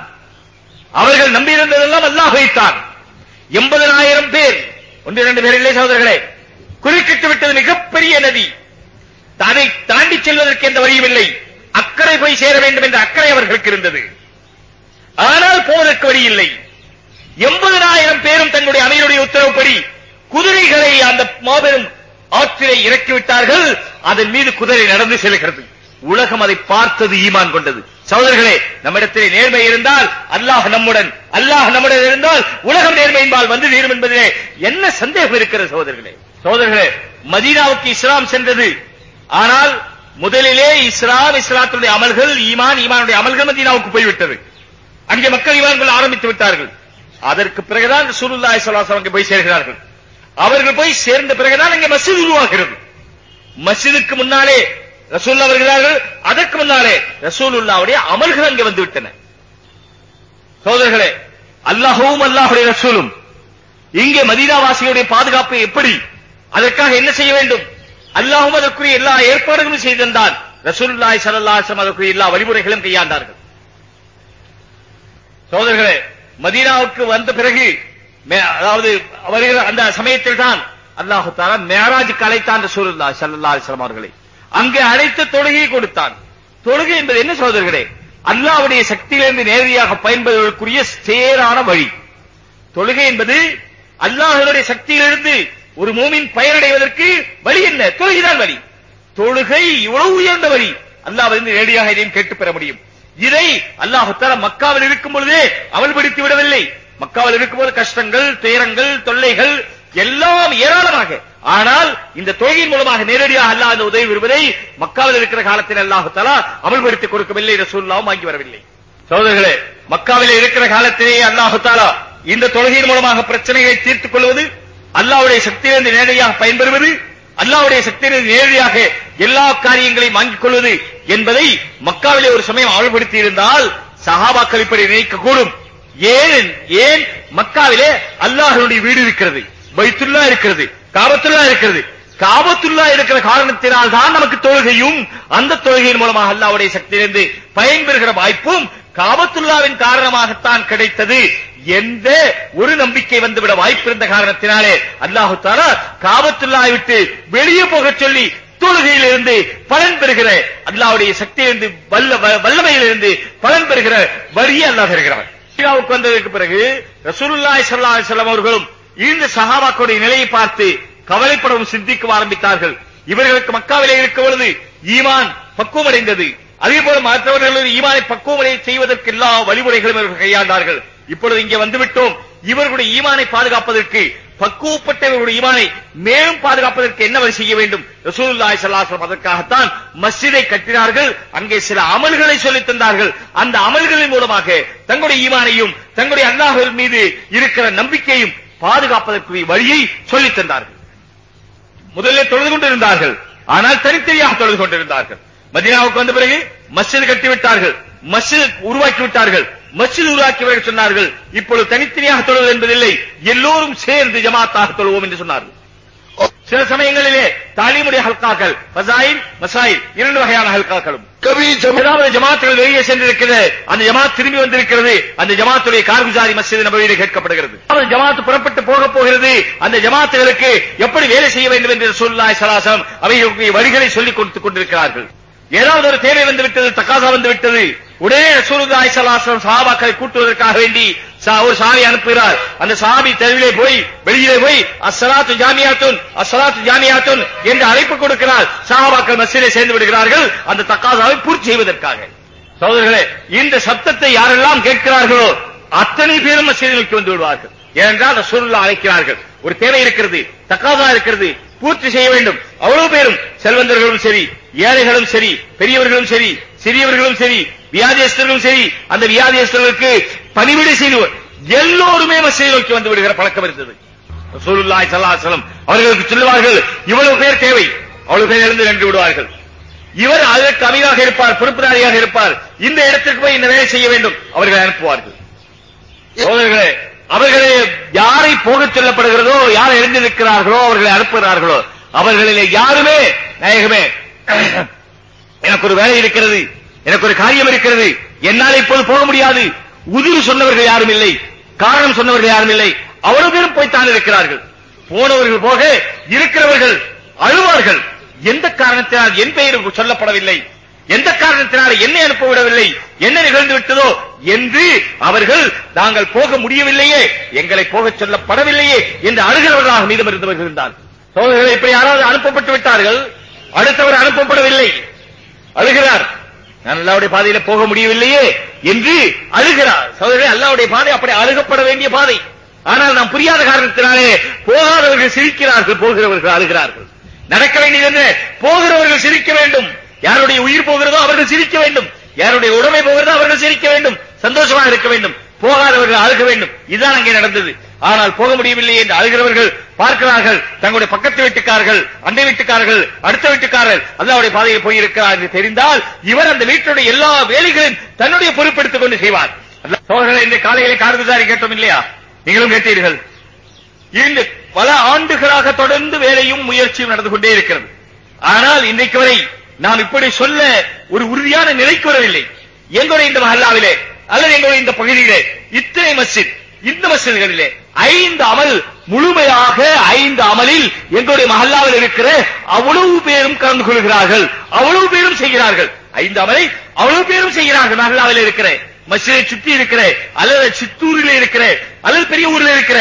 அவர்கள் நம்பியிருந்ததெல்லாம் அல்லாஹ் வைத்தான். எண்பதனாயிரம் பேர் ஒன்று இரண்டு பேர் இல்லை சகோதரர்களே குறுக்கிட்டு விட்டது மிகப்பெரிய நதி. அதை தாண்டி செல்வதற்கு எந்த வழியும் இல்லை. அக்கறை போய் சேர வேண்டும் என்ற அக்கறை அவர்களுக்கு இருந்தது. ஆனால் போவதற்கு வழி இல்லை. எண்பதனாயிரம் பேரும் தங்களுடைய அமைச்சருடைய உத்தரவுப்படி குதிரைகளை அந்த மாபெரும் ஆற்றிலே இறக்கிவிட்டார்கள் அதன் மீது குதிரை நடந்து செல்கிறது. உலகம் அதை பார்த்தது ஈமான் கொண்டது. சகோதரர்களே நம்மிடத்திலே நேர்மை இருந்தால் அல்லாஹ் நம்முடன் அல்லாஹ் நம்முடன் இருந்தால் உலகம் நேர்மையின்பால் வந்து வீரும் என்பதிலே என்ன சந்தேகம் இருக்கிறது சகோதரர்களே? சகோதரர்களே மதீனாவுக்கு இஸ்லாம் சென்றது. ஆனால் முதலிலே இஸ்லாம் இஸ்லாத்துடைய அமல்கள் ஈமான் ஈமானுடைய அமல்கள் மதீனாவுக்கு போய்விட்டது. அங்கே மக்கள் ஈமான்கள் ஆரம்பித்து விட்டார்கள். அதற்கு பிறகுதான் ரசூலுல்லாஹி ஸல்லல்லாஹு போய் சேர்கிறார்கள். அவர்கள் போய் சேர்ந்த பிறகுதான் அங்கே மசித் உருவாகிறது. மசிதுக்கு முன்னாலே ரசூல்லா வருகிறார்கள் அதற்கு முன்னாலே ரசூலுல்லாவுடைய அமல்கள் அங்கே வந்து விட்டன சோதர்களே அல்லாஹுவும் அல்லாஹுடைய ரசூலும் இங்கே மதீனாவாசிகளுடைய பாதுகாப்பு எப்படி அதற்காக என்ன செய்ய வேண்டும்? அல்லாஹும் அதற்குரிய எல்லா ஏற்பாடுகளும் செய்திருந்தான் ரசூலுல்லாஹி ஸல்லல்லாஹு அதற்குரிய எல்லா வழிமுறைகளும் கையாண்டார்கள். சோதர்களே மதீனாவுக்கு வந்த பிறகு அதாவது வருகிற அந்த சமயத்தில் தான் அல்லாஹு தாலா மேராஜுக்கு அழைத்தான் சூழல்லா சல்லா அலைஹி அவர்களை. அங்கே அழைத்து தொழுகையை கொடுத்தான். தொழுகை என்பது என்ன சோதர்களே அல்லாவுடைய சக்தியிலிருந்து நேரடியாக பயன்படுவதற்குரிய சேரான வழி. தொழுகை என்பது அல்லாஹ்வுடைய சக்தியிலிருந்து ஒரு மூமின் பயனடைவதற்கு வழி என்ன? தொழுகைதான் வழி. தொழுகை இவ்வளவு உயர்ந்த வழி. அல்லாவிலிருந்து நேரடியாக இதையும் கேட்டு பெற முடியும். இதை அல்லாஹ் தாரா மக்காவில் இருக்கும் பொழுதே அமல்படுத்தி விடவில்லை. மக்காவில் இருக்கும்போது கஷ்டங்கள் துயரங்கள் தொல்லைகள் எல்லாம் ஏராளமாக. ஆனால் இந்த தொழிலின் மூலமாக நேரடியாக அல்லாத அந்த உதவி வருவதை மக்காவில் இருக்கிற காலத்தில் அல்லாஹ் தஆலா அமல்படுத்தி கொடுக்கவில்லை சூழ்நிலாவும் வாங்கி வரவில்லை. சகோதரர்களே மக்காவில் இருக்கிற காலத்திலேயே அல்லாஹுத்தாலா இந்த தொழுகையின் மூலமாக பிரச்சனைகளை தீர்த்துக் கொள்வது அல்லாவுடைய சக்தியிலிருந்து நேரடியாக பயன்பெறுவது அல்லாவுடைய சக்தியிலிருந்து நேரடியாக எல்லா காரியங்களையும் வாங்கிக் கொள்வது என்பதை மக்காவிலே ஒரு சமயம் அமல்படுத்தி இருந்தால் சஹாபாக்கள் இப்படி நினைக்க கூடும் ஏன் ஏன் மக்காவிலே அல்லாஹனுடைய வீடு இருக்கிறது? பைத்துல்லா இருக்கிறது காபத்துல்லா இருக்கிறது. காபத்துல்லா இருக்கிற காரணத்தினால் தான் நமக்கு தொழுகையும் அந்த தொழுகையின் மூலமாக அல்லாவுடைய சக்தியிலிருந்து பயன்பெறுகிற வாய்ப்பும் காபத்துல்லாவின் காரணமாகத்தான் கிடைத்தது. எந்த ஒரு நம்பிக்கை வந்துவிட வாய்ப்பு இருந்த காரணத்தினாலே அல்லாஹு தாரா காபத்துல்லாவை விட்டு வெளியே போகச் சொல்லி தொழுகையிலிருந்து பலன் பெறுகிற அல்லாவுடைய சக்தியிலிருந்து வல்ல வ- வல்லமையிலிருந்து பலன் பெறுகிற வரிய அல்லாஹ் இருக்கிறார் மதீனாவுக்கு வந்ததற்கு பிறகு ரசூலுல்லாஹி ஸல்லல்லாஹு அலைஹி வஸல்லம் அவர்களும் இந்த சஹாபாக்களுடைய நிலையை பார்த்து கவலைப்படவும் சிந்திக்க ஆரம்பித்தார்கள். இவர்களுக்கு மக்காவிலே இருக்கும் பொழுது ஈமான் பக்குவம் அடைந்தது அதே போல மற்றவர்களுடைய ஈமானை பக்குவமடைய செய்வதற்கு எல்லா வழிமுறைகளும் இவர்கள் கையாண்டார்கள். இப்பொழுது இங்கே வந்துவிட்டோம். இவர்களுடைய ஈமானை பாதுகாப்பதற்கு பக்குவப்பட்டவர்களுடைய இமானை ஈமானை மேலும் பாதுகாப்பதற்கு என்ன வழி செய்ய வேண்டும்? ரசூலுல்லாஹி ஸல்லல்லாஹு அலைஹி வஸல்லம் அதற்காகத்தான் மஸ்ஜிதை கட்டினார்கள். அங்கே சில அமல்களை சொல்லி தந்தார்கள். அந்த அமல்களின் மூலமாக தங்களுடைய ஈமானையும் தங்களுடைய அல்லாஹ்வின் மீது இருக்கிற நம்பிக்கையும் பாதுகாப்பதற்குரிய வழியை சொல்லி தந்தார்கள். முதலில் தொழுது கொண்டிருந்தார்கள். ஆனால் தனித்தனியாக தொழுது கொண்டிருந்தார்கள். மதீனாவுக்கு வந்த பிறகு மஸ்ஜித் கட்டிவிட்டார்கள். மஸ்ஜித் உருவாக்கி விட்டார்கள். மஸ்ஜித் உருவாக்கி சொன்னார்கள். இப்பொழுது தனித்தனியாக தொழுவது என்பதில்லை. எல்லோரும் சேர்ந்து ஜமாத்தாக தொழுவோம் என்று சொன்னார்கள். சில சமயங்களிலே தாலிமுடைய ஹல்காக்கள் மசாயில் மசாயில் இரண்டு வகையான ஹல்காக்களும். ஏதாவது ஜமாத்துகள் வெளியே சென்றிருக்கிறது அந்த ஜமாத் திரும்பி வந்திருக்கிறது அந்த ஜமாத்துடைய கார்குஜாரி மசித் நபையிலே கேட்கப்படுகிறது. அவர் ஜமாத்து புறப்பட்டு போகப் போகிறது அந்த ஜமாத்துகளுக்கு எப்படி வேலை செய்ய வேண்டும் என்று சொல்லாய் சலாசம் அவைகளுக்கு வழிகளை சொல்லிக் கொடுத்துக் கொண்டிருக்கிறார்கள். ஏதாவது ஒரு தேவை வந்துவிட்டது தக்காசா வந்துவிட்டது உடனே ரசூலுல்லாஹி ஸல்லல்லாஹு சஹாபாக்களை கூட்டுவதற்காக வேண்டி சா- ஒரு சாவி அனுப்புகிறார். அந்த சாபி தெருவிலே போய் வெளியிலே போய் அஸ்ஸலாத்து ஜாமியாத்துன் அஸ்ஸலாத்து ஜாமியாத்துன் என்று அழைப்பு கொடுக்கிறார். சஹாபாக்கள் மஸ்ஜிதிலே சேர்ந்து விடுகிறார்கள். அந்த தக்காசாவை பூர்த்தி செய்வதற்காக. சகோதரர்களே இந்த சத்தத்தை யாரெல்லாம் கேட்கிறார்களோ அத்தனை பேரும் மசீதிகளுக்கு வந்து விடுவார்கள். ஏனென்றால் ரசூலுல்லாஹ் அழைக்கிறார்கள். ஒரு தேவை இருக்கிறது தக்காதா இருக்கிறது பூர்த்தி செய்ய வேண்டும். அவ்வளவு பேரும் செல்வந்தர்களும் சரி ஏழைகளும் சரி பெரியவர்களும் சரி சிறியவர்களும் சரி வியாதியஸ்தர்களும் சரி அந்த வியாதியஸ்தர்களுக்கு பணிவிடை செய்து எல்லோருமே மசை நோக்கி வந்து விடுகிற பழக்கம் இருந்தது. சூலுல்லாய் சல்லாசலம் அவர்களுக்கு சொல்லுவார்கள் இவ்வளவு பேர் தேவை. அவ்வளவு பேர் எழுந்து நின்று விடுவார்கள். இவர் அதற்கு அமீராக இருப்பார் பொறுப்புதாரியாக இருப்பார். இந்த இடத்திற்கு போய் இந்த வேலை செய்ய வேண்டும் அவர்களை அனுப்புவார்கள். சோதர்களே அவர்களே யாரை போகச் சொல்லப்படுகிறதோ யார் எழுந்திருக்கிறார்களோ அவர்களை அனுப்புகிறார்களோ அவர்களிலே யாருமே நாயகமே எனக்கு ஒரு வேலை இருக்கிறது. எனக்கு ஒரு காரியம் இருக்கிறது. என்னால் இப்போது போக முடியாது. உதிர் சொன்னவர்கள் யாரும் இல்லை. காரணம் சொன்னவர்கள் யாரும் இல்லை. அவ்வளவு பேரும் போய்த்தான் இருக்கிறார்கள். போனவர்கள் போக இருக்கிறவர்கள் அழுவார்கள். எந்த காரணத்தினால் என் பெயர் சொல்லப்படவில்லை? எந்த காரணத்தினால் என்னை அனுப்பவிடவில்லை? என்ன நிகழ்ந்து விட்டதோ என்று அவர்கள் நாங்கள் போக முடியவில்லையே எங்களை போகச் சொல்லப்படவில்லையே என்று அழுகிறவர்களாக மீதம் இருந்தவர்கள் இருந்தார் சோதரர்கள் இப்படி யாராவது அனுப்பப்பட்டு விட்டார்கள்? அடுத்தவர் அனுப்பப்படவில்லை. அழுகிறார். நான் அல்லாவுடைய பாதையில போக முடியவில்லையே என்று அழுகிறார். சோதரர்களே அல்லாவுடைய பாதை அப்படி அழுகப்பட வேண்டிய பாதை. ஆனால் நாம் புரியாத காரணத்தினாலே போகாதவர்கள் சிரிக்கிறார்கள் போகிறவர்கள் அழுகிறார்கள். நடக்க வேண்டியது என்ன? போகிறவர்கள் சிரிக்க வேண்டும். யாருடைய உயிர் போகிறதோ அவர்கள் சிரிக்க வேண்டும். யாருடைய உடமை போகிறதோ அவர்கள் சிரிக்க வேண்டும். சந்தோஷமாக இருக்க வேண்டும். போகாதவர்கள் அழுக வேண்டும். இதுதான் அங்கே நடந்தது. ஆனால் போக முடியவில்லை என்று அழுகிறவர்கள் பார்க்கிறார்கள். தங்களுடைய பக்கத்து வீட்டுக்காரர்கள் அண்டை வீட்டுக்காரர்கள் அடுத்த வீட்டுக்காரர்கள் அல்லாவுடைய பாதையில் போயிருக்கிறார் என்று தெரிந்தால் இவர் அந்த வீட்டுடைய எல்லா வேலைகளையும் தன்னுடைய பொறுப்பெடுத்துக் கொண்டு செய்வார். சோழர்களை இந்த காலையிலே கார்குசாரி கேட்டோம் இல்லையா? நீங்களும் கேட்டீர்கள். இந்த பல ஆண்டுகளாக தொடர்ந்து வேலையும் முயற்சியும் நடந்து கொண்டே இருக்கிறது. ஆனால் இன்றைக்கு வரை நாம் இப்படி சொல்ல ஒரு உறுதியான நிலைக்கு வரவில்லை. எங்களுடைய இந்த மஹல்லாவிலே அல்லது எங்களுடைய இந்த பகுதியிலே இத்தனை மஸ்ஜித் இந்த மசிதிகளிலே ஐந்து அமல் முழுமையாக ஐந்து அமலில் எங்களுடைய மஹல்லாவில் இருக்கிற அவ்வளவு பேரும் கலந்து கொள்கிறார்கள். அவ்வளவு பேரும் செய்கிறார்கள். ஐந்து அமலை அவ்வளவு பேரும் செய்கிறார்கள். மஹல்லாவில் இருக்கிற மசிதை சுற்றி இருக்கிற அல்லது சித்தூரில் இருக்கிற அல்லது பெரிய ஊரில் இருக்கிற.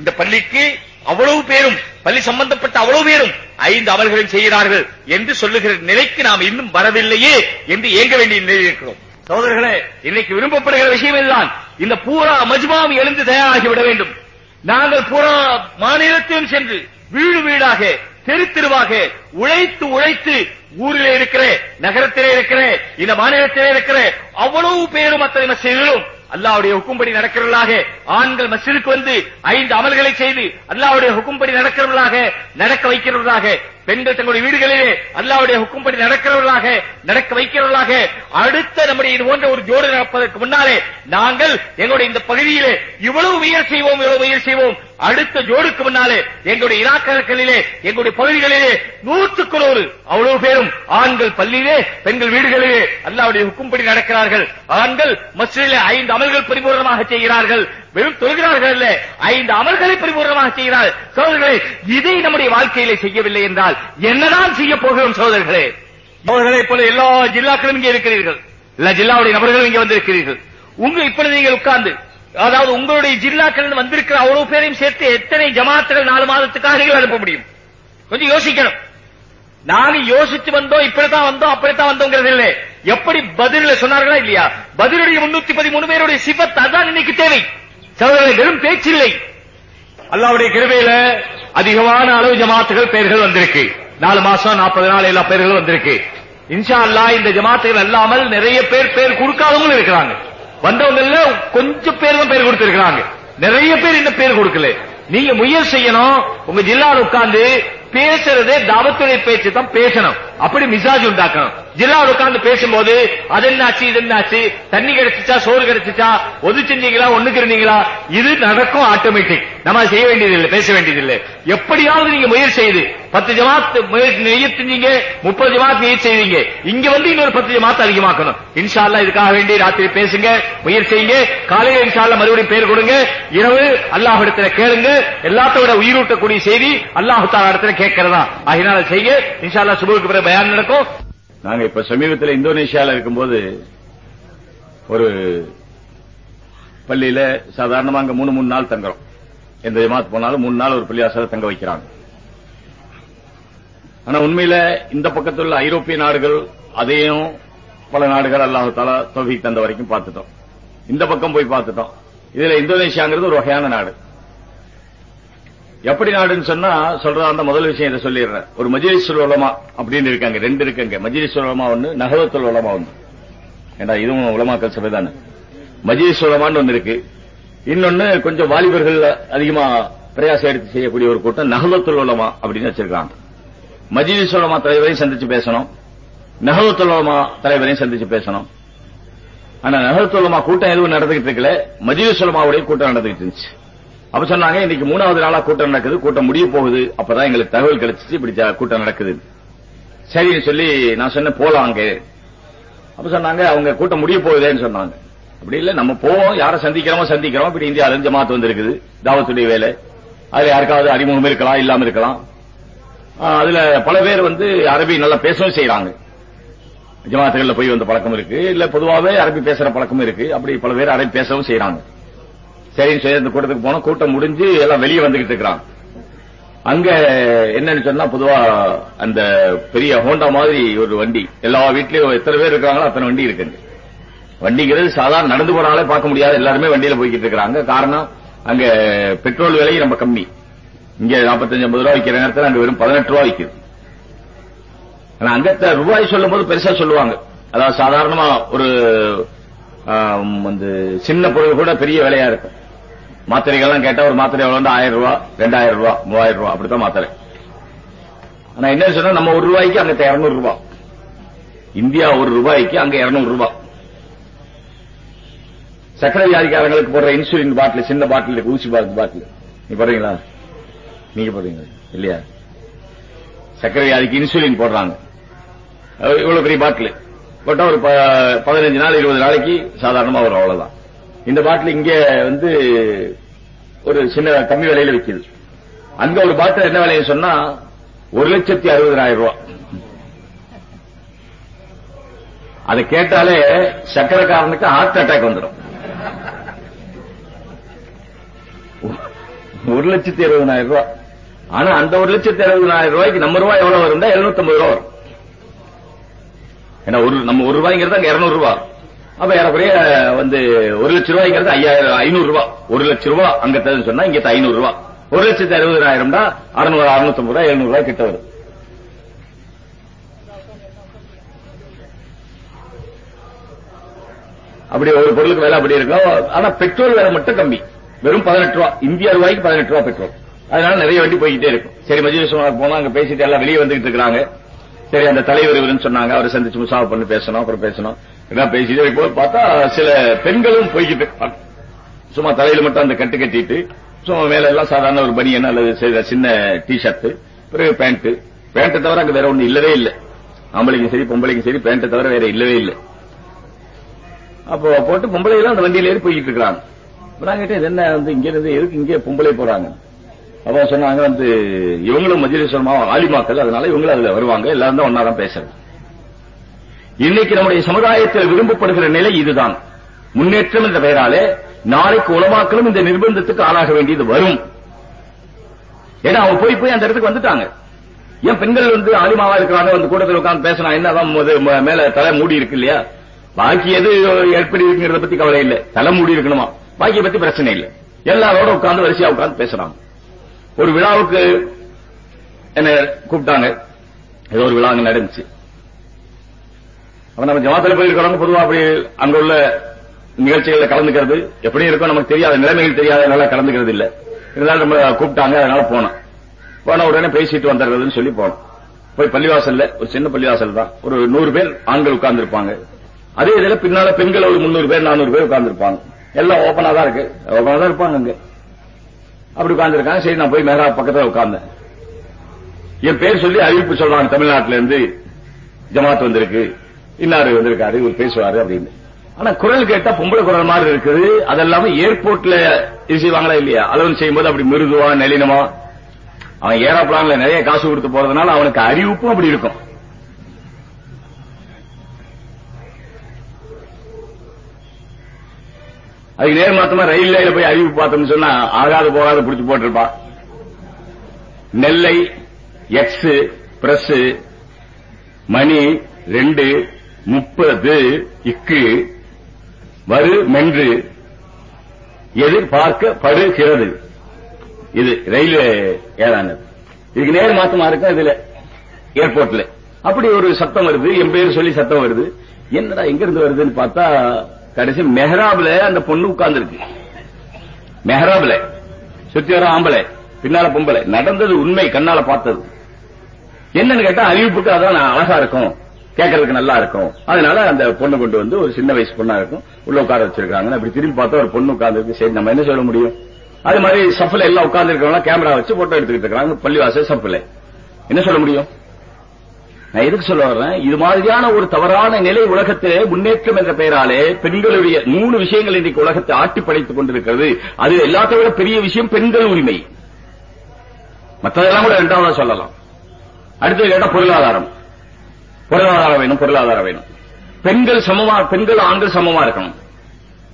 இந்த பள்ளிக்கு அவ்வளவு பேரும் பள்ளி சம்பந்தப்பட்ட அவ்வளவு பேரும் ஐந்து அமல்களையும் செய்கிறார்கள் என்று சொல்லுகிற நிலைக்கு நாம் இன்னும் வரவில்லையே என்று ஏங்க வேண்டிய நிலையில் இருக்கிறோம். சோதரர்களே இன்னைக்கு விரும்பப்படுகிற விஷயம் எல்லாம் இந்த பூரா மஜ்மாவும் எழுந்து தயாராகி விட வேண்டும். நாங்கள் பூரா மாநிலத்தையும் சென்று வீடு வீடாக தெரு தெருவாக உழைத்து உழைத்து ஊரிலே இருக்கிற நகரத்திலே இருக்கிற இந்த மாநிலத்திலே இருக்கிற அவ்வளவு பேரும் அத்தனை செய்திகளும் அல்லாவுடைய ஹுக்கும்படி நடக்கிறவர்களாக ஆண்கள் மஸ்ஜிதுக்கு வந்து ஐந்து அமல்களை செய்து அல்லாவுடைய ஹுக்கும்படி நடக்கிறவர்களாக நடக்க வைக்கிறவர்களாக பெண்கள் தங்களுடைய வீடுகளிலே அல்லாவுடைய ஹுக்கும்படி நடக்கிறவர்களாக நடக்க வைக்கிறவர்களாக அடுத்த நம்முடைய இது போன்ற ஒரு ஜோடு நடப்பதற்கு முன்னாலே நாங்கள் எங்களுடைய இந்த பகுதியிலே இவ்வளவு உயர் செய்வோம் இவ்வளவு உயர் செய்வோம். அடுத்த ஜோடுக்கு முன்னாலே எங்களுடைய இலாக்கர்களிலே எங்களுடைய பகுதிகளிலே நூற்றுக்கு நூறு அவ்வளவு பேரும் ஆண்கள் பள்ளியிலே பெண்கள் வீடுகளிலே அல்லாவுடைய ஹுக்கும்படி நடக்கிறார்கள். ஆண்கள் மஸ்ஜிதிலே ஐந்து அமல்கள் பரிபூர்ணமாக செய்கிறார்கள். வெறும் தொழுகிறார்கள் அல்ல ஐந்து அமல்களை பரிபூர்ணமாக செய்கிறார்கள் சோதர்களே இதை நம்முடைய வாழ்க்கையிலே செய்யவில்லை என்றால் என்னதான் செய்ய போகிறோம் சோதர்களே சோதர்களை போல எல்லா ஜில்லாக்களும் இங்கே இருக்கிறீர்கள். எல்லா ஜில்லாவுடைய நபர்களும் இங்கே வந்திருக்கிறீர்கள். உங்க இப்பொழுது நீங்கள் உட்கார்ந்து அதாவது உங்களுடைய ஜில்லாக்கள் வந்திருக்கிற அவ்வளவு பேரையும் சேர்த்து எத்தனை ஜமாத்துகள் நாலு மாதத்துக்காக நீங்கள் அனுப்ப முடியும்? கொஞ்சம் யோசிக்கணும். நாங்க யோசிச்சு வந்தோம் இப்படித்தான் வந்தோம் அப்படித்தான் வந்தோங்கிறது இல்லை. எப்படி பதில சொன்னார்களா இல்லையா? பதிலுடைய முன்னூத்தி பதிமூணு பேருடைய சிபத் அதான் இன்னைக்கு தேவை. சகோதரர்கள் வெறும் பேச்சில்லை அல்லாவுடைய கிருபையில அதிகமான அளவு ஜமாத்துகள் பெயர்கள் வந்திருக்கு. நாலு மாசம் நாற்பது நாள் எல்லா பேர்களும் வந்திருக்கு. இன்ஷா அல்லா இந்த ஜமாத்துகள் அல்லாமல் நிறைய பேர் பேர் கொடுக்காதவங்களும் இருக்கிறாங்க. வந்தவங்கல்ல கொஞ்சம் பேர் தான் பேர் கொடுத்திருக்கிறாங்க. நிறைய பேர் இந்த பேர் கொடுக்கல. நீங்க முயற்சி செய்யணும். உங்க ஜில்லால உட்கார்ந்து பேசுறதே தாவத்துடைய பேச்சு தான் பேசணும். அப்படி மிசாஜ் உண்டாக்கணும். ஜில்லாவில் உட்கார்ந்து பேசும்போது அது என்னாச்சு இது என்னாச்சு? தண்ணி கிடைச்சிச்சா சோறு கிடைச்சிச்சா? ஒது செஞ்சீங்களா ஒண்ணுக்கு இருந்தீங்களா இது நடக்கும் ஆட்டோமேட்டிக் நம்ம செய்ய செய்ய வேண்டியதில்லை பேச வேண்டியதில்லை. எப்படியாவது நீங்க முயற்சி செய்து பத்து ஜமாத் செஞ்சீங்க முப்பது ஜமாத் நெய்யத் செய்வீங்க. இங்க வந்து இன்னொரு பத்து ஜமாத் அதிகமாக்கணும். இன்ஷா இதுக்காக வேண்டி ராத்திரி பேசுங்க முயற்சி செய்யுங்க. காலையில இன்ஷால்லா மறுபடியும் பேர் கொடுங்க. இரவு அல்லாஹ் இடத்துல கேளுங்க. எல்லாத்தோட உயிரூட்டக்கூடிய செய்தி அல்லாஹ் தாலா இடத்துல கேட்கறதா? அதனால செய்ய இன்ஷா சுபுக்கு பிறகு பயான் நடக்கும். நாங்க இப்ப சமீபத்தில் இந்தோனேஷியால இருக்கும்போது ஒரு பள்ளியில சாதாரணமா அங்க மூணு மூணு நாள் தங்குறோம். எந்த ஜமாத் போனாலும் மூணு நாள் ஒரு பள்ளியாசல தங்க வைக்கிறாங்க. ஆனா உண்மையில இந்த பக்கத்தில் உள்ள ஐரோப்பிய நாடுகள் அதையும் பல நாடுகள் அல்லாஹு தாலா தொகை தந்த வரைக்கும் பார்த்துட்டோம். இந்த பக்கம் போய் பார்த்துட்டோம். இதுல இந்தோனேஷியாங்கிறது ஒரு வகையான நாடு. எப்படி நாடுன்னு சொன்னா சொல்றதா அந்த முதல் விஷயம் இதை சொல்லிடுறேன். ஒரு மஜிலிசுல் உலமா அப்படின்னு இருக்காங்க ரெண்டு இருக்காங்க. மஜிலிசுல் உலமா ஒண்ணு நகவத்துல் உலமா ஒண்ணு. ஏண்டா இதுவும் உலமாக்கல் சபை தானே? மஜிலிஸ் உலமான்னு ஒண்ணு இருக்கு. இன்னொன்னு கொஞ்சம் வாலிபர்கள் அதிகமா பிரயாசம் எடுத்து செய்யக்கூடிய ஒரு கூட்டம் நகவத்துல் உலமா அப்படின்னு வச்சிருக்காங்க. மஜிலிஸ் உலமா தலைவரையும் சந்திச்சு பேசணும். நகவத்துல் உலமா தலைவரையும் சந்திச்சு பேசணும். ஆனா நகவத்துல் உலமா கூட்டம் எதுவும் நடந்துகிட்டு இருக்கல. மஜிலிஸ் உலமாவுடைய கூட்டம் நடந்துகிட்டு இருந்துச்சு. அப்ப சொன்னாங்க இன்னைக்கு மூணாவது நாளா கூட்டம் நடக்குது கூட்டம் முடிய போகுது. அப்பதான் எங்களுக்கு தகவல் கிடைச்சிச்சு இப்படி கூட்டம் நடக்குது. சரின்னு சொல்லி நான் சொன்னேன் போலாம் அங்க. அப்ப சொன்னாங்க அவங்க கூட்டம் முடிய போகுதேன்னு சொன்னாங்க. அப்படி இல்ல நம்ம போவோம் யாரை சந்திக்கிறோமோ சந்திக்கிறோம். இப்படி இந்தியா அறிஞ்ச மாத்து வந்திருக்குது தாவத்துடைய வேலை. அதுல யாருக்காவது அறிமுகம் இருக்கலாம் இல்லாம இருக்கலாம். அதுல பல பேர் வந்து அரபி நல்லா பேசவும் செய்யறாங்க ஜமாத்துகள்ல போய் வந்த பழக்கம் இருக்கு. இல்ல பொதுவாவே அரபி பேசுற பழக்கம் இருக்கு. அப்படி பல பேர் அரபி பேசவும் செய்யறாங்க சரின்னு சொல்லி அந்த கூட்டத்துக்கு போனோம். கூட்டம் முடிஞ்சு எல்லாம் வெளியே வந்துகிட்டு இருக்கிறாங்க அங்க என்னன்னு சொன்னா பொதுவா அந்த பெரிய ஹோண்டா மாதிரி ஒரு வண்டி. எல்லா வீட்லயும் எத்தனை பேர் இருக்காங்களோ அத்தனை வண்டி இருக்குங்க. வண்டிங்கிறது சாதாரண நடந்து போறாங்களே பார்க்க முடியாது. எல்லாருமே வண்டியில போய்கிட்டு இருக்காங்க காரணம் அங்க பெட்ரோல் விலை ரொம்ப கம்மி. இங்க 45 ஐம்பது ரூபாய் விற்கிற நேரத்தில் அங்க வெறும் பதினெட்டு ரூபாய் விற்கிது ஆனா அங்க ரூபாய் சொல்லும் போது பெருசா சொல்லுவாங்க. அதாவது சாதாரணமா ஒரு ஆம், வந்து சின்ன பொருள் கூட பெரிய விலையா இருக்கும். மாத்திரைகள்லாம் கேட்டா ஒரு மாத்திரை எவ்வளவு ஆயிரம் ரூபாய் ரெண்டாயிரம் ரூபாய் மூவாயிரம் ரூபாய் அப்படித்தான் மாத்திரை. ஆனா என்ன சொன்னா நம்ம ஒரு ரூபாய்க்கு அங்க இருநூறு ரூபாய் இந்தியா ஒரு ரூபாய்க்கு அங்க இருநூறு ரூபாய் சக்கரை வியாதிக்காரங்களுக்கு போடுற இன்சுலின் பாட்டில் சின்ன பாட்டில் இருக்கு ஊசி பாட்டு பாட்டில். நீ போடுறீங்களா? நீங்க போடுறீங்களா? இல்லையா? சக்கரை வியாதிக்கு இன்சுலின் போடுறாங்க. இவ்வளவு பெரிய பாட்டில். போட்டா ஒரு ப- பதினஞ்சு நாள் இருபது நாளைக்கு சாதாரணமா வரும் அவ்வளவுதான். இந்த பாட்டில் இங்க வந்து ஒரு சின்ன கம்மி விலையில விக்குது. அங்க ஒரு பாட்டில் என்ன விலையை சொன்னா ஒரு லட்சத்தி அறுபதாயிரம் ரூபாய் அதை கேட்டாலே சக்கரக்காரனுக்கு ஹார்ட் அட்டாக் வந்துடும் ஒரு லட்சத்தி இருபதாயிரம் ரூபாய் ஆனா அந்த ஒரு லட்சத்தி அறுபதாயிரம் ரூபாய்க்கு நம்ம ரூபாய் எவ்வளவு இருந்தா எழுநூத்தி ஐம்பது ரூபாய் வரும். ஏன்னா ஒரு நம்ம ஒரு ரூபாய்ங்கிறது அங்க இருநூறு ரூபாய் அப்ப ஏறக்குறைய வந்து ஒரு லட்சம் ரூபாய்ங்கிறது ஐயாயிரம் ஐநூறு ரூபாய் ஒரு லட்சம் ரூபாய் அங்க தருதுன்னு சொன்னா இங்க ஐநூறு ரூபாய் ஒரு லட்சத்தி அறுபதாயிரம்னா அறுநூறு அறுநூத்தி ரூபாய் எழுநூறு ரூபாய் கிட்ட வரும். அப்படி ஒரு பொருளுக்கு விலை அப்படி இருக்கும் ஆனா பெட்ரோல் விலை மட்டும் கம்மி. வெறும் பதினெட்டு ரூபா. இந்திய ரூபாய்க்கு பதினெட்டு ரூபா பெட்ரோல். அதனால நிறைய வண்டி போய்கிட்டே இருக்கும். சரி மஜிலிஸ் போனா அங்க பேசிட்டு எல்லாம் வெளியே வந்துகிட்டு இருக்காங்க சரி அந்த தலைவர் இவருன்னு சொன்னாங்க. அவரை சந்திச்சு முசாஃப் பண்ணி பேசணும் அப்புறம் பேசணும். என்ன பேசிட்டே இப்போ பார்த்தா சில பெண்களும் போய்கிட்டு சும்மா தலையில மட்டும் அந்த கட்டு கட்டிட்டு சும்மா மேல எல்லாம் சாதாரண ஒரு பனியன் அல்லது சின்ன டி ஷர்ட் பிறகு பேண்ட் பேண்ட்டை தவிர அங்க வேற ஒண்ணு இல்லவே இல்லை. ஆம்பளைக்கும் சரி பொம்பளைக்கும் சரி பேண்ட்டை தவிர வேற இல்லவே இல்லை. அப்போ போட்டு பொம்பளை எல்லாம் அந்த வண்டியில ஏறி போய்கிட்டு இருக்காங்க நான் கேட்டேன் என்ன வந்து இங்க இருந்து எதுக்கு இங்கே பொம்பளை போறாங்க? அப்ப சொன்னாங்க வந்து இவங்களும் மஜிலேஸ்வரமா ஆலிமாக்கள் அதனால இவங்களும் அதுல வருவாங்க எல்லாரும் தான் ஒன்னா தான் பேசுறது. இன்னைக்கு நம்முடைய சமுதாயத்தில் விரும்பப்படுகிற நிலை இதுதான். முன்னேற்றம் என்ற பெயராலே நாளைக்கு உலமாக்களும் இந்த நிர்பந்தத்துக்கு ஆளாக வேண்டியது வரும். ஏன்னா அவங்க போய் போய் அந்த இடத்துக்கு வந்துட்டாங்க. ஏன் பெண்கள் வந்து ஆலிமாவா இருக்கிறாங்க வந்து கூட்டத்தில் உட்கார்ந்து பேசினா என்னதான் மேல தலை மூடி இருக்கு இல்லையா? பாக்கி எது எப்படி இருக்குங்கிறத பத்தி கவலை இல்லை. தலை மூடி இருக்கணுமா? பாக்கிய பத்தி பிரச்சனை இல்லை. எல்லாரோட உட்கார்ந்து வரிசையா உட்கார்ந்து பேசுறாங்க ஒரு விழாவுக்கு என்ன கூப்பிட்டாங்க. ஏதோ ஒரு விழா அங்க நடந்துச்சு. அப்ப நம்ம ஜமாத்தில் போயிருக்கிறவங்க பொதுவா அப்படி அங்க உள்ள நிகழ்ச்சிகளில் கலந்துக்கிறது. எப்படி இருக்கும் நமக்கு தெரியாத நிலைமைகள் தெரியாத நல்லா கலந்துக்கிறது இல்ல. இருந்தாலும் நம்ம கூப்பிட்டாங்க அதனால போனோம். போன உடனே பேசிட்டு வந்துடுறதுன்னு சொல்லி போனோம். போய் பள்ளிவாசல்ல ஒரு சின்ன பள்ளிவாசல் தான். ஒரு நூறு பேர் ஆண்கள் உட்கார்ந்து இருப்பாங்க அதே இதில் பின்னால பெண்கள் ஒரு முன்னூறு பேர் நானூறு பேர் உட்கார்ந்துருப்பாங்க. எல்லாம் ஓப்பனா தான் இருக்கு. ஓப்பனா தான் இருப்பாங்க அங்க. அப்படி உட்கார்ந்து சரி நான் போய் மேலா பக்கத்துல உட்கார்ந்தேன். என் பேர் சொல்லி அறிவிப்பு சொல்றாங்க தமிழ்நாட்டுல இருந்து. ஜமாத் வந்திருக்கு. இன்னாரு வந்திருக்காரு இவர் பேசுவாரு அப்படின்னு. ஆனா குரல் கேட்டா பொம்பளை குரல் மாதிரி இருக்குது. அதெல்லாம ஏர்போர்ட்ல இது செய்வாங்களா இல்லையா? அலவன் செய்யும்போது அப்படி மிருதுவா நளினமா. அவன் ஏரோப்ளான்ல நிறைய காசு கொடுத்து போறதுனால அவனுக்கு அறிவிப்பும் அப்படி இருக்கும். அதுக்கு நேர் மாத்தமா ரயில்வேல போய் அறிவு பார்த்தோம்னு சொன்னா ஆகாத போகாத புடிச்சு போட்டிருப்பா நெல்லை எக்ஸ் பிரஸ் மணி ரெண்டு முப்பது இக்கு வரு மென்று எதிர்பார்க்கப்படுகிறது. இது ரயில் ஏதானது இதுக்கு நேர் மாத்தமா இருக்கும் இதுல ஏர்போர்ட்ல அப்படி ஒரு சத்தம் வருது என் பேர் சொல்லி சத்தம் வருது. என்னடா எங்க இருந்து வருதுன்னு பார்த்தா கடைசி மெஹராப்ல அந்த பொண்ணு உட்கார்ந்து இருக்கு மெஹராப்ல. சுத்தி வர ஆம்பளை பின்னால பொம்பளை. நடந்தது உண்மை கண்ணால பார்த்தது. என்னன்னு கேட்டா அறிவிப்புக்கு அதான் அழகா இருக்கும். கேட்கறதுக்கு நல்லா இருக்கும். அதனால அந்த பொண்ணு கொண்டு வந்து ஒரு சின்ன வயசு பொண்ணா இருக்கும். உள்ள உட்கார வச்சிருக்காங்க. அப்படி திரும்பி பார்த்தா ஒரு பொண்ணு உட்கார்ந்து சரி நம்ம என்ன சொல்ல முடியும்? அது மாதிரி சஃப்ல எல்லாம் உட்கார்ந்து இருக்கிறவங்க கேமரா வச்சு போட்டோ எடுத்துக்கிட்டு இருக்காங்க. பள்ளிவாசல் சஃப்ல என்ன சொல்ல முடியும்? நான் எதுக்கு சொல்ல வர்றேன்? இது மாதிரியான ஒரு தவறான நிலை உலகத்திலே முன்னேற்றம் என்ற பெயராலே பெண்களுடைய மூணு விஷயங்கள் இன்றைக்கு உலகத்தை ஆட்டி படைத்துக் கொண்டிருக்கிறது. அது எல்லாத்தை விட பெரிய விஷயம் பெண்கள் உரிமை. மற்றதெல்லாம் கூட இரண்டாவதா சொல்லலாம். அடுத்தது கேட்டா பொருளாதாரம். பொருளாதாரம் வேணும் பொருளாதாரம் வேணும். பெண்கள் சமமா பெண்கள் ஆண்கள் சமமா இருக்கணும்.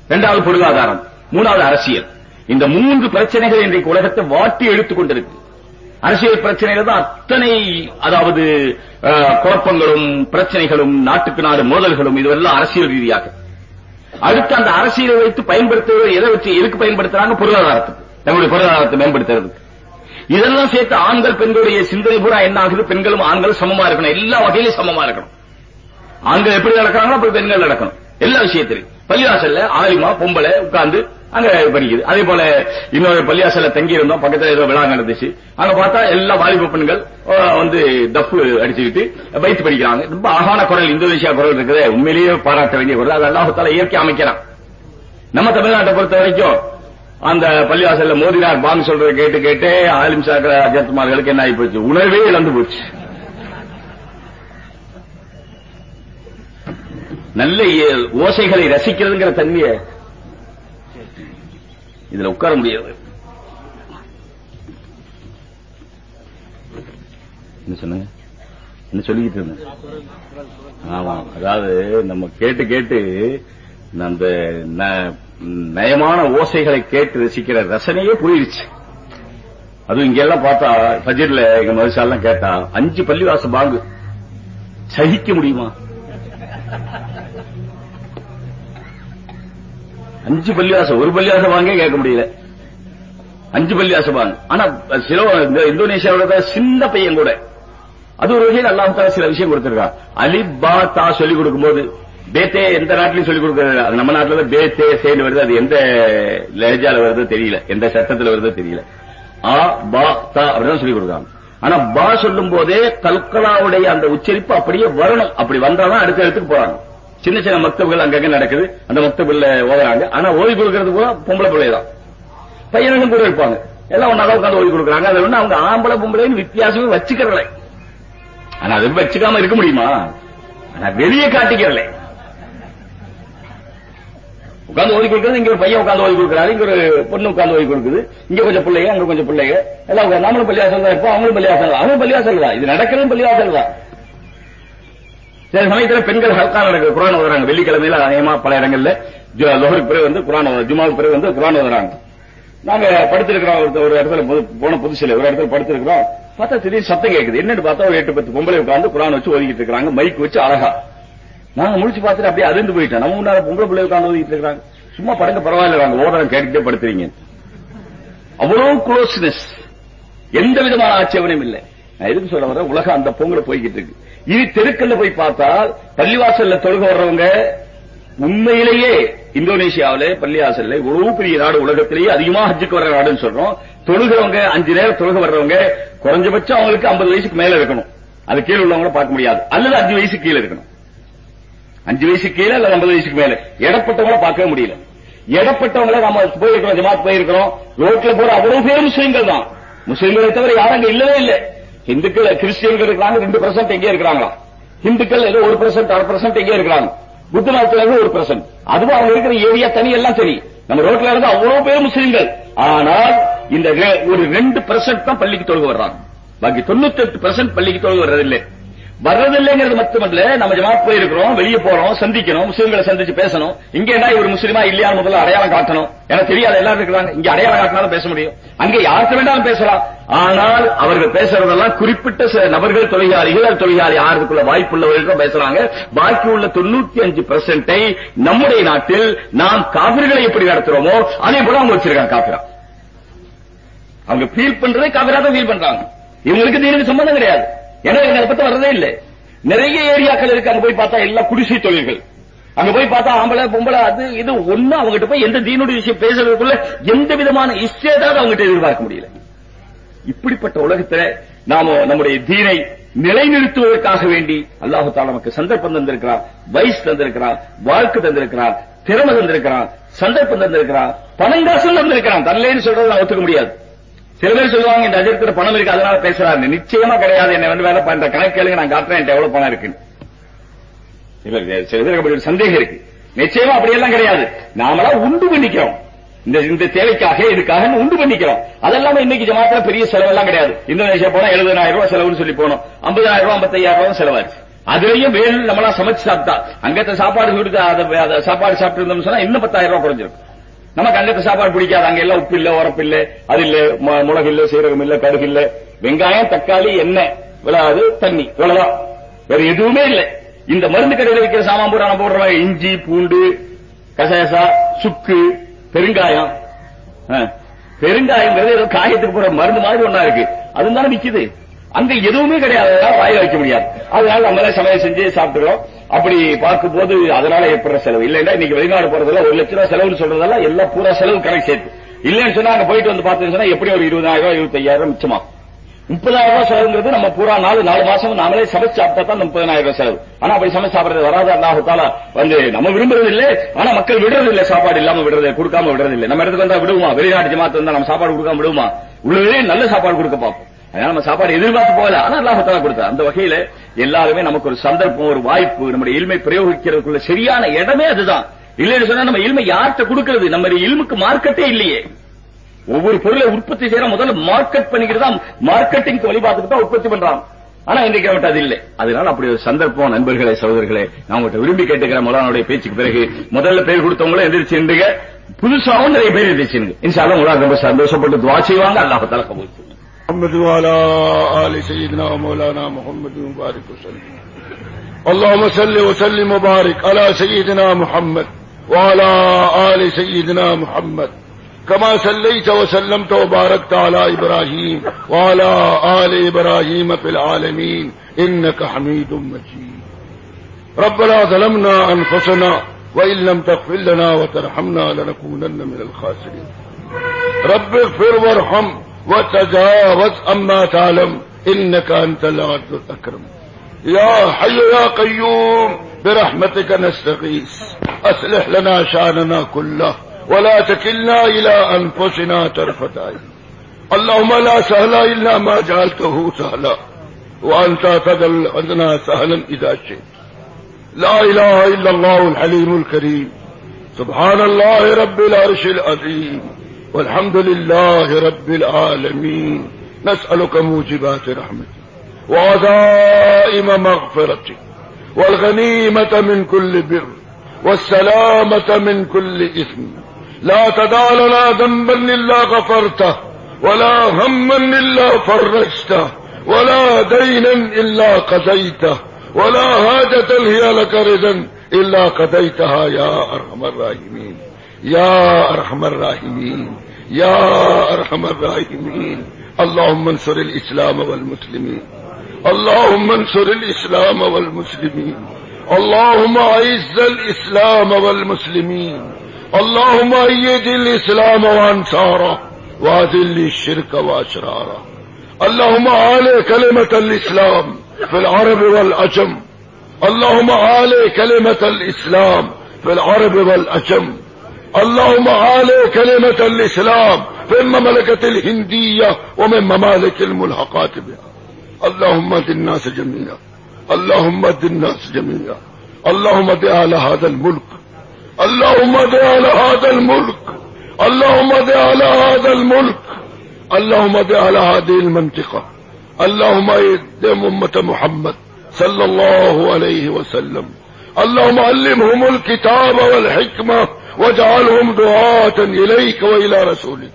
இரண்டாவது பொருளாதாரம் மூணாவது அரசியல். இந்த மூன்று பிரச்சனைகள் இன்றைக்கு உலகத்தை வாட்டி எடுத்துக் கொண்டிருக்கு. அரசியல் பிரச்சனைகள் தான் அத்தனை அதாவது குழப்பங்களும் பிரச்சனைகளும் நாட்டுக்கு நாடு மோதல்களும் இதுவெல்லாம் அரசியல் ரீதியாக. அடுத்து அந்த அரசியலை வைத்து பயன்படுத்துவது எதை வச்சு எதுக்கு பயன்படுத்துறாங்க? பொருளாதாரத்துக்கு. நம்முடைய பொருளாதாரத்தை மேம்படுத்துறதுக்கு. இதெல்லாம் சேர்த்து ஆண்கள் பெண்களுடைய சிந்தனை பூரா என்ன ஆகுது பெண்களும் ஆண்களும் சமமா இருக்கணும். எல்லா வகையிலும் சமமா இருக்கணும். ஆண்கள் எப்படி நடக்கிறாங்களோ அப்படி பெண்கள் நடக்கணும். எல்லா விஷயத்திலும் பள்ளிவாசல்ல ஆலிமா பொம்பளை உட்கார்ந்து அங்க படிக்குது அதே போல இன்னொரு பள்ளிவாசல்ல தங்கி இருந்தோம் பக்கத்துல ஏதோ விழா நடந்துச்சு. அங்க பார்த்தா எல்லா வாலிப பெண்கள் வந்து தப்பு அடிச்சுக்கிட்டு வைத்து படிக்கிறாங்க. ரொம்ப அழகான குரல். இந்தோனேஷியா குரல் இருக்குது. உண்மையிலேயே பாராட்ட வேண்டிய குரல். அது அல்லாஹால இயற்கை அமைக்கிறான். நம்ம தமிழ்நாட்டை பொறுத்த வரைக்கும் அந்த பள்ளிவாசல்ல மோதினார் பாங்கு சொல்றதை கேட்டு கேட்டு ஆலிம் சாக்கர அஜத்குமார்களுக்கு என்ன ஆகி போச்சு உணர்வே இழந்து போச்சு. நல்ல ஓசைகளை ரசிக்கிறதுங்கிற தன்மைய இதுல உட்கார முடியாது. என்ன சொன்னீங்க என்ன சொல்லிக்கிட்டு இருந்தேன்? ஆமா அதாவது நம்ம கேட்டு கேட்டு அந்த நயமான ஓசைகளை கேட்டு ரசிக்கிற ரசனையே புரியுச்சு அதுவும் இங்கெல்லாம் பார்த்தா பட்ஜெட்ல எங்க மதுசாலாம் கேட்டா அஞ்சு பள்ளிவாச பாங்கு. சகிக்க முடியுமா? அஞ்சு பள்ளிவாசம் ஒரு பள்ளிவாசம் வாங்க கேட்க முடியல. அஞ்சு பள்ளிவாசம் வாங்க ஆனா சில இந்த இந்தோனேஷியாவோட சின்ன பையன் கூட. அது ஒரு வகையில் அல்லாஹால சில விஷயம் கொடுத்திருக்கான். அலிபா தா சொல்லிக் கொடுக்கும்போது பேத்தே எந்த நாட்டிலையும் சொல்லிக் கொடுக்கறது அது நம்ம நாட்டுல பேத்தே சேன்னு வருது. அது எந்த லெஜால வருதோ தெரியல. எந்த சட்டத்துல வருதோ தெரியல. ஆ பா தா அப்படிதான் சொல்லிக் கொடுக்காங்க ஆனா பா சொல்லும் போதே கல்கலாவுடைய அந்த உச்சரிப்பு அப்படியே வரணும். அப்படி வந்தாதான் அடுத்த இடத்துக்கு போறாங்க. சின்ன சின்ன மக்தபுகள் அங்கங்க நடக்குது. அந்த மக்தபுல ஓதுறாங்க. ஆனா ஓய்வு கொடுக்கறது கூட பொம்பளை பிள்ளைதான். பையனும் கூட இருப்பாங்க. எல்லாம் ஒன்னாக உட்காந்து ஓய்வு கொடுக்குறாங்க. அது ஒண்ணு அவங்க ஆம்பளை பொம்பளைன்னு வித்தியாசமே வச்சுக்கிறல ஆனா அது வச்சுக்காம இருக்க முடியுமா? ஆனா வெளியே காட்டிக்கிறல உட்காந்து ஓதி கொடுக்குறது இங்க ஒரு பையன் உட்காந்து ஓதி கொடுக்குறாரு இங்க ஒரு பொண்ணு உட்காந்து ஓதி கொடுக்குது இங்க கொஞ்சம் பிள்ளைங்க அங்க கொஞ்சம் பிள்ளைங்க. எல்லாம் நாமளும் பள்ளிவாசல் தான் இருப்போம் அவங்களும் பள்ளிவாசல் தான். அவங்களும் பள்ளிவாசல் தான். இது நடக்கிறது பள்ளிவாசல் தான். சில சமயத்துல பெண்கள் ஹல்கா நடக்குது. குரான் ஓதுறாங்க. வெள்ளிக்கிழமையில அதிகமா பல இடங்கள்ல லோகருக்கு பிறகு வந்து குரான் ஜுமாவுக்கு பிறகு வந்து குரான் ஓதுறாங்க. நாங்க படுத்திருக்கிறோம் ஒரு- ஒரு இடத்துல போன புதுசில ஒரு இடத்துல படுத்திருக்கிறோம். பார்த்தா திடீர்னு சத்தம் கேட்குது என்னன்னு பார்த்தா ஒரு எட்டு பத்து பொம்பளை உட்காந்து குரான் வச்சு ஒதுக்கிட்டு இருக்காங்க மைக் வச்சு அழகா. நாங்க முடிச்சு பார்த்துட்டு அப்படியே அதிர்ந்து போயிட்டோம். நம்ம முன்னால பொம்பளை பிள்ளை உட்கார்ந்து இருக்காங்க சும்மா படங்க பரவாயில்ல நாங்க ஓதுறோம் கேட்டுக்கிட்டே படுத்துறீங்க. அவ்வளவு குளோஸ்னஸ் எந்த விதமான ஆட்சேபனையும் இல்லை. நான் எதுக்கு சொல்ல வர உலகம் அந்த பொங்கல போய்கிட்டு இருக்கு. இது தெருக்கல்ல போய் பார்த்தால் பள்ளிவாசல்ல தொழுக வர்றவங்க உண்மையிலேயே இந்தோனேஷியாவில பள்ளிவாசல்ல இவ்வளவு பெரிய நாடு உலகத்திலேயே அதிகமா ஹஜ்ஜுக்கு வர்ற நாடுன்னு சொல்றோம். தொழுகிறவங்க அஞ்சு நேரம் தொழுக வர்றவங்க குறைஞ்சபட்சம் அவங்களுக்கு 50 வயசுக்கு மேல இருக்கணும். அது கீழே உள்ளவங்கள பார்க்க முடியாது. அல்லது அஞ்சு வயசு கீழே இருக்கணும். அஞ்சு வயசு கீழே அல்லது 50 வயசுக்கு மேல. இடப்பட்டவங்கள பார்க்கவே முடியல. இடப்பட்டவங்கள நம்ம போயிருக்கிறோம் ஜமாத் போயிருக்கிறோம். ரோட்ல போற அவ்வளவு பேர் முஸ்லீம்கள் தான். முஸ்லீம்களை தவிர யாரும் அங்க இல்லவே இல்லை. இந்துக்கள் கிறிஸ்டியன்கள் இருக்கிறாங்க ரெண்டு பர்சன்ட் எங்கே இருக்கிறாங்களா? இந்துக்கள் ஏதோ ஒரு பர்சன்ட் அரை பர்சன்ட் எங்கே இருக்கிறாங்க. புத்த மதத்துல இருந்து ஒரு பர்சன்ட் அதுவும் அவங்க இருக்கிற ஏரியா தனி எல்லாம் சரி. நம்ம ரோட்ல இருந்து அவ்வளவு பேர் முஸ்லீம்கள். ஆனால் இந்த ஒரு ரெண்டு பர்சன்ட் தான் பள்ளிக்கு தொழுக வர்றாங்க. பாக்கி தொண்ணூத்தி எட்டு பர்சன்ட் பள்ளிக்கு தொழுக வர்றதில்லை. வர்றதில்லைங்கிறது மட்டுமல்ல நம்ம ஜமாத் போயிருக்கிறோம் வெளியே போறோம் சந்திக்கணும் முஸ்லீம்களை சந்திச்சு பேசணும். இங்க என்ன இவர் முஸ்லீமா இல்லையா முதல்ல அடையாளம் காட்டணும். எனக்கு தெரியாது எல்லாரும் இருக்கிறாங்க. இங்க அடையாளம் காட்டினாலும் பேச முடியும். அங்க யாருக்கு வேண்டாலும் பேசலாம். ஆனால் அவர்கள் பேசுறதெல்லாம் குறிப்பிட்ட சில நபர்கள் தொழிலாளிகள் தொழிலாளி ஆறுக்குள்ள வாய்ப்புள்ளவர்கள் பேசுறாங்க. பாக்கி உள்ள தொண்ணூத்தி அஞ்சு பெர்சென்டை நம்முடைய நாட்டில் நாம் காவிர்களை எப்படி நடத்துறோமோ அதே போல அவங்க வச்சிருக்காங்க காப்பிரா அவங்க ஃபீல் பண்றதே காவிரா தான் ஃபீல் பண்றாங்க. இவங்களுக்கு தீனுக்கு சம்பந்தம் கிடையாது. ஏன்னா இவங்க அதை பத்தி வர்றதே இல்லை. நிறைய ஏரியாக்கள் இருக்கு. அங்க போய் பார்த்தா எல்லாம் குடிசை தொழில்கள். அங்க போய் பார்த்தா ஆம்பளை பொம்பளை அது இது ஒண்ணு அவங்ககிட்ட போய் எந்த தீனுடைய விஷயம் பேசுறதுக்குள்ள எந்த விதமான இஷ்டேதாவது அவங்ககிட்ட எதிர்பார்க்க முடியல. இப்படிப்பட்ட உலகத்துல நாம நம்முடைய தீனை நிலைநிறுத்துவதற்காக வேண்டி அல்லாஹு தாலா நமக்கு சந்தர்ப்பம் தந்திருக்கிறார். வயசு தந்திருக்கிறார். வாழ்க்கை தந்திருக்கிறார். திறமை தந்திருக்கிறான் சந்தர்ப்பம் தந்திருக்கிறான் பணங்காசும் தந்திருக்கிறான். தரலேன்னு சொல்றது நான் ஒத்துக்க முடியாது. சில பேர் சொல்லுவாங்க இந்த அஜித்துல பணம் இருக்கு அதனால பேசுறாரு நிச்சயமா கிடையாது. என்ன வந்து வேலை பண்ற கணக்கு கேளுங்க நான் காட்டுறேன் என்கிட்ட எவ்வளவு பணம் இருக்கு. சில பேருக்கு அப்படி ஒரு சந்தேகம் இருக்கு. நிச்சயமா அப்படியெல்லாம் கிடையாது. நாமளா உண்டு பண்ணிக்கிறோம். இந்த இந்த தேவைக்காக இதுக்காக உண்டு பண்ணிக்கிறோம். அதெல்லாம் இன்னைக்கு ஜமாத்துல பெரிய செலவெல்லாம் கிடையாது. இந்தோனேஷியா போனா எழுபதாயிரம் ரூபாய் செலவுன்னு சொல்லி போனோம். ஐம்பதாயிரம் ரூபாய் ஐம்பத்தையாயிரம் ரூபாய் செலவாச்சு அதுலயும் வேணும் நம்மளா சமைச்சு சாப்பிட்டா அங்கத்த சாப்பாடு கொடுத்து அதை அதை சாப்பாடு சாப்பிட்டு இருந்தோம்னு சொன்னா இன்னும் பத்தாயிரம் ரூபாய் குறைஞ்சிருக்கும். நமக்கு அங்கத்த சாப்பாடு பிடிக்காது. அங்க எல்லாம் உப்பு இல்ல உரப்பு இல்ல அது இல்ல மிளகு இல்ல சீரகம் இல்ல கடுகு இல்ல. வெங்காயம் தக்காளி எண்ணெய் விளாது தண்ணி இவ்வளவுதான் வேற எதுவுமே இல்ல. இந்த மருந்து கடையில் விற்கிற சாமான் பூரா நம்ம போடுறோம் இஞ்சி பூண்டு கசகசா சுக்கு பெருங்காயம். ஆ, பெருங்காயங்கிறது ஏதோ காயத்துக்கு போற மருந்து மாதிரி ஒண்ணா இருக்கு. அதுவும் தானே விக்குது. அங்க எதுவுமே கிடையாது. அதனால வாயில வைக்க முடியாது. அதனால நம்மளே சமையல் செஞ்சு சாப்பிட்டுறோம் அப்படி பார்க்கும்போது அதனால ஏற்படுற செலவு. இல்லைன்னா இன்னைக்கு வெளிநாடு போறதெல்லாம் ஒரு லட்ச ரூபாய் செலவுன்னு சொல்றதெல்லாம் எல்லாம் பூரா செலவு கணக்கு சேர்த்து. இல்லைன்னு சொன்னா அங்க போயிட்டு வந்து பார்த்தீங்கன்னு சொன்னா எப்படி ஒரு இருபதாயிரம் ரூபாய் இருபத்தையாயிரம் மிச்சமா? முப்பதாயிரம் ரூபாய் செலவுங்கிறது நம்ம பூரா நாலு நாலு மாசம் நாமளே சமைச்சு சாப்பிட்டா தான் முப்பதாயிரம் ரூபாய் செலவு. ஆனா அப்படி சமைச்சு சாப்பிடுறது வராது. அல்லாஹால வந்து நம்ம விரும்புறது இல்ல. ஆனா மக்கள் விடுறது இல்ல. சாப்பாடு இல்லாம விடுறது கொடுக்காம விடுறது இல்ல. நம்ம இடத்துக்கு வந்தா விடுவோமா? வெளிநாட்டு ஜமாத்து வந்தா நம்ம சாப்பாடு கொடுக்காம விடுவோமா? உள்ளதே நல்ல சாப்பாடு கொடுக்க பார்ப்போம். அதனால நம்ம சாப்பாடு எதிர்பார்த்து போகல. ஆனா அல்லாஹால கொடுத்தா. அந்த வகையில எல்லாருமே நமக்கு ஒரு சந்தர்ப்பம் ஒரு வாய்ப்பு நம்முடைய இல்மை பிரயோகிக்கிறதுக்குள்ள சரியான இடமே அதுதான். இல்லைன்னு சொன்னா நம்ம இல்மை யார்கிட்ட கொடுக்கறது? நம்ம இல்முக்கு மார்க்கெட்டே இல்லையே. ஒவ்வொரு பொருளை உற்பத்தி செய்யற முதல்ல மார்க்கெட் பண்ணிக்கிறதா மார்க்கெட்டிங் வழி பார்த்துட்டு தான் உற்பத்தி பண்றான். ஆனா இன்றைக்கு அவட்ட அது இல்லை. அதனால அப்படி ஒரு சந்தர்ப்பம் நண்பர்களே சகோதரர்களே நான் உங்கள்கிட்ட விரும்பி கேட்டுக்கிறேன் மொலானுடைய பேச்சுக்கு பிறகு. முதல்ல பேர் கொடுத்தவங்களும் எந்திரிச்சு புதுசாவும் நிறைய பேர் எந்திரிச்சுங்க இன்சாலும் உங்களால் ரொம்ப சந்தோஷப்பட்டு துவா செய்வாங்க. அல்லாஹ் கபூல் محمد وعلى آل سيدنا ومولانا محمد وبارك وسلم. اللهم صل وسلم وبارك على سيدنا محمد وعلى آل سيدنا محمد. كما صليت وسلمت وباركت على إبراهيم وعلى آل إبراهيم في العالمين. إنك حميد مجيد. ربنا ظلمنا أنفسنا وإن لم تغفر لنا وترحمنا لنكونن من الخاسرين. رب اغفر وارحم. وتجاوز أما تعلم إنك أنت العدل الأكرم. يا حي يا قيوم برحمتك نستغيث. أصلح لنا شأننا كله ولا تكلنا إلى أنفسنا طرفة عين. اللهم لا سهل إلا ما جعلته سهلا وأنت تجعل عندنا سهلا إذا شئت. لا إله إلا الله الحليم الكريم. سبحان الله رب العرش العظيم. والحمد لله رب العالمين. نسألك موجبات رحمتك وعزائم مغفرتك والغنيمة من كل بر والسلامة من كل إثم. لا تدع لنا ذنبا إلا غفرته ولا هما إلا فرجته ولا دينا إلا قضيته ولا هاجة هي لك رضا إلا قضيتها يا أرحم الراحمين. يا أرحم الراحمين يا أرحم الراحمين. اللهم انصر الإسلام والمسلمين. اللهم انصر الإسلام والمسلمين. اللهم أعز الإسلام والمسلمين. اللهم أيد الإسلام وأنصاره وأذل الشرك وأشراره. اللهم عالي كلمة الإسلام في العرب والعجم اللهم عالي كلمة الإسلام في العرب والعجم اللهم عالي كلمة الإسلام في المملكة الهندية ومن ممالك الملحقات بها. اللهم اهد الناس جميعا. اللهم اهد الناس جميعا. اللهم اهد على هذا الملك. اللهم اهد على هذا الملك. اللهم اهد على هذا الملك. اللهم اهد على هذه المنطقة. اللهم اهد أمة محمد صلى الله عليه وسلم. اللهم علمهم الكتاب والحكمة. واجعلهم دعاة إليك وإلى رسولك.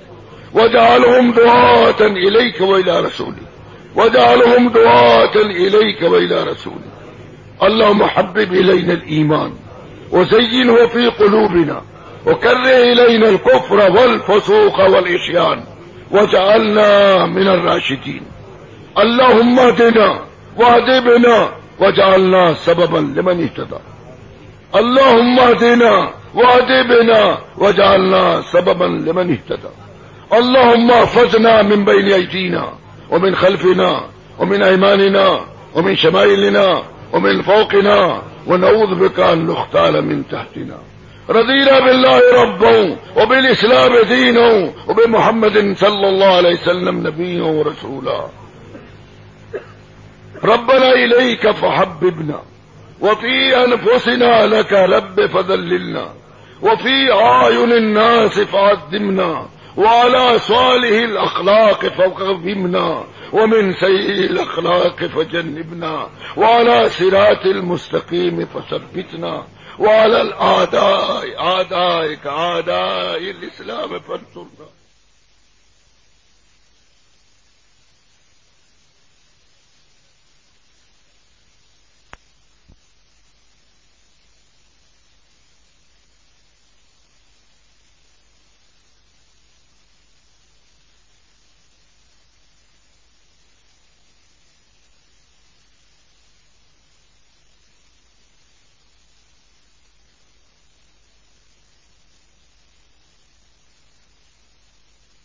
واجعلهم دعاة إليك وإلى رسولك. واجعلهم دعاة إليك وإلى رسولك. اللهم حبب إلينا الإيمان وزينه في قلوبنا وكره إلينا الكفر والفسوق والعصيان واجعلنا من الراشدين. اللهم اهدنا واهدبنا واجعلنا سببا لمن اهتدى. اللهم اهدنا واهدبنا واجعلنا سببا لمن اهتدى. اللهم احفظنا من بين ايدينا ومن خلفنا ومن ايماننا ومن شمائلنا ومن فوقنا ونعوذ بك أن نختال من تحتنا. رضينا بالله ربا وبالإسلام دينا وبمحمد صلى الله عليه وسلم نبيا ورسولا. ربنا إليك فحببنا وفي أنفسنا لك رب فذللنا. وفي أعين الناس فعظمنا وعلى صالح الأخلاق فقومنا ومن سيء الأخلاق فجنبنا وعلى صراط المستقيم فثبتنا وعلى الأعداء أعدائك أعداء الإسلام فانصرنا.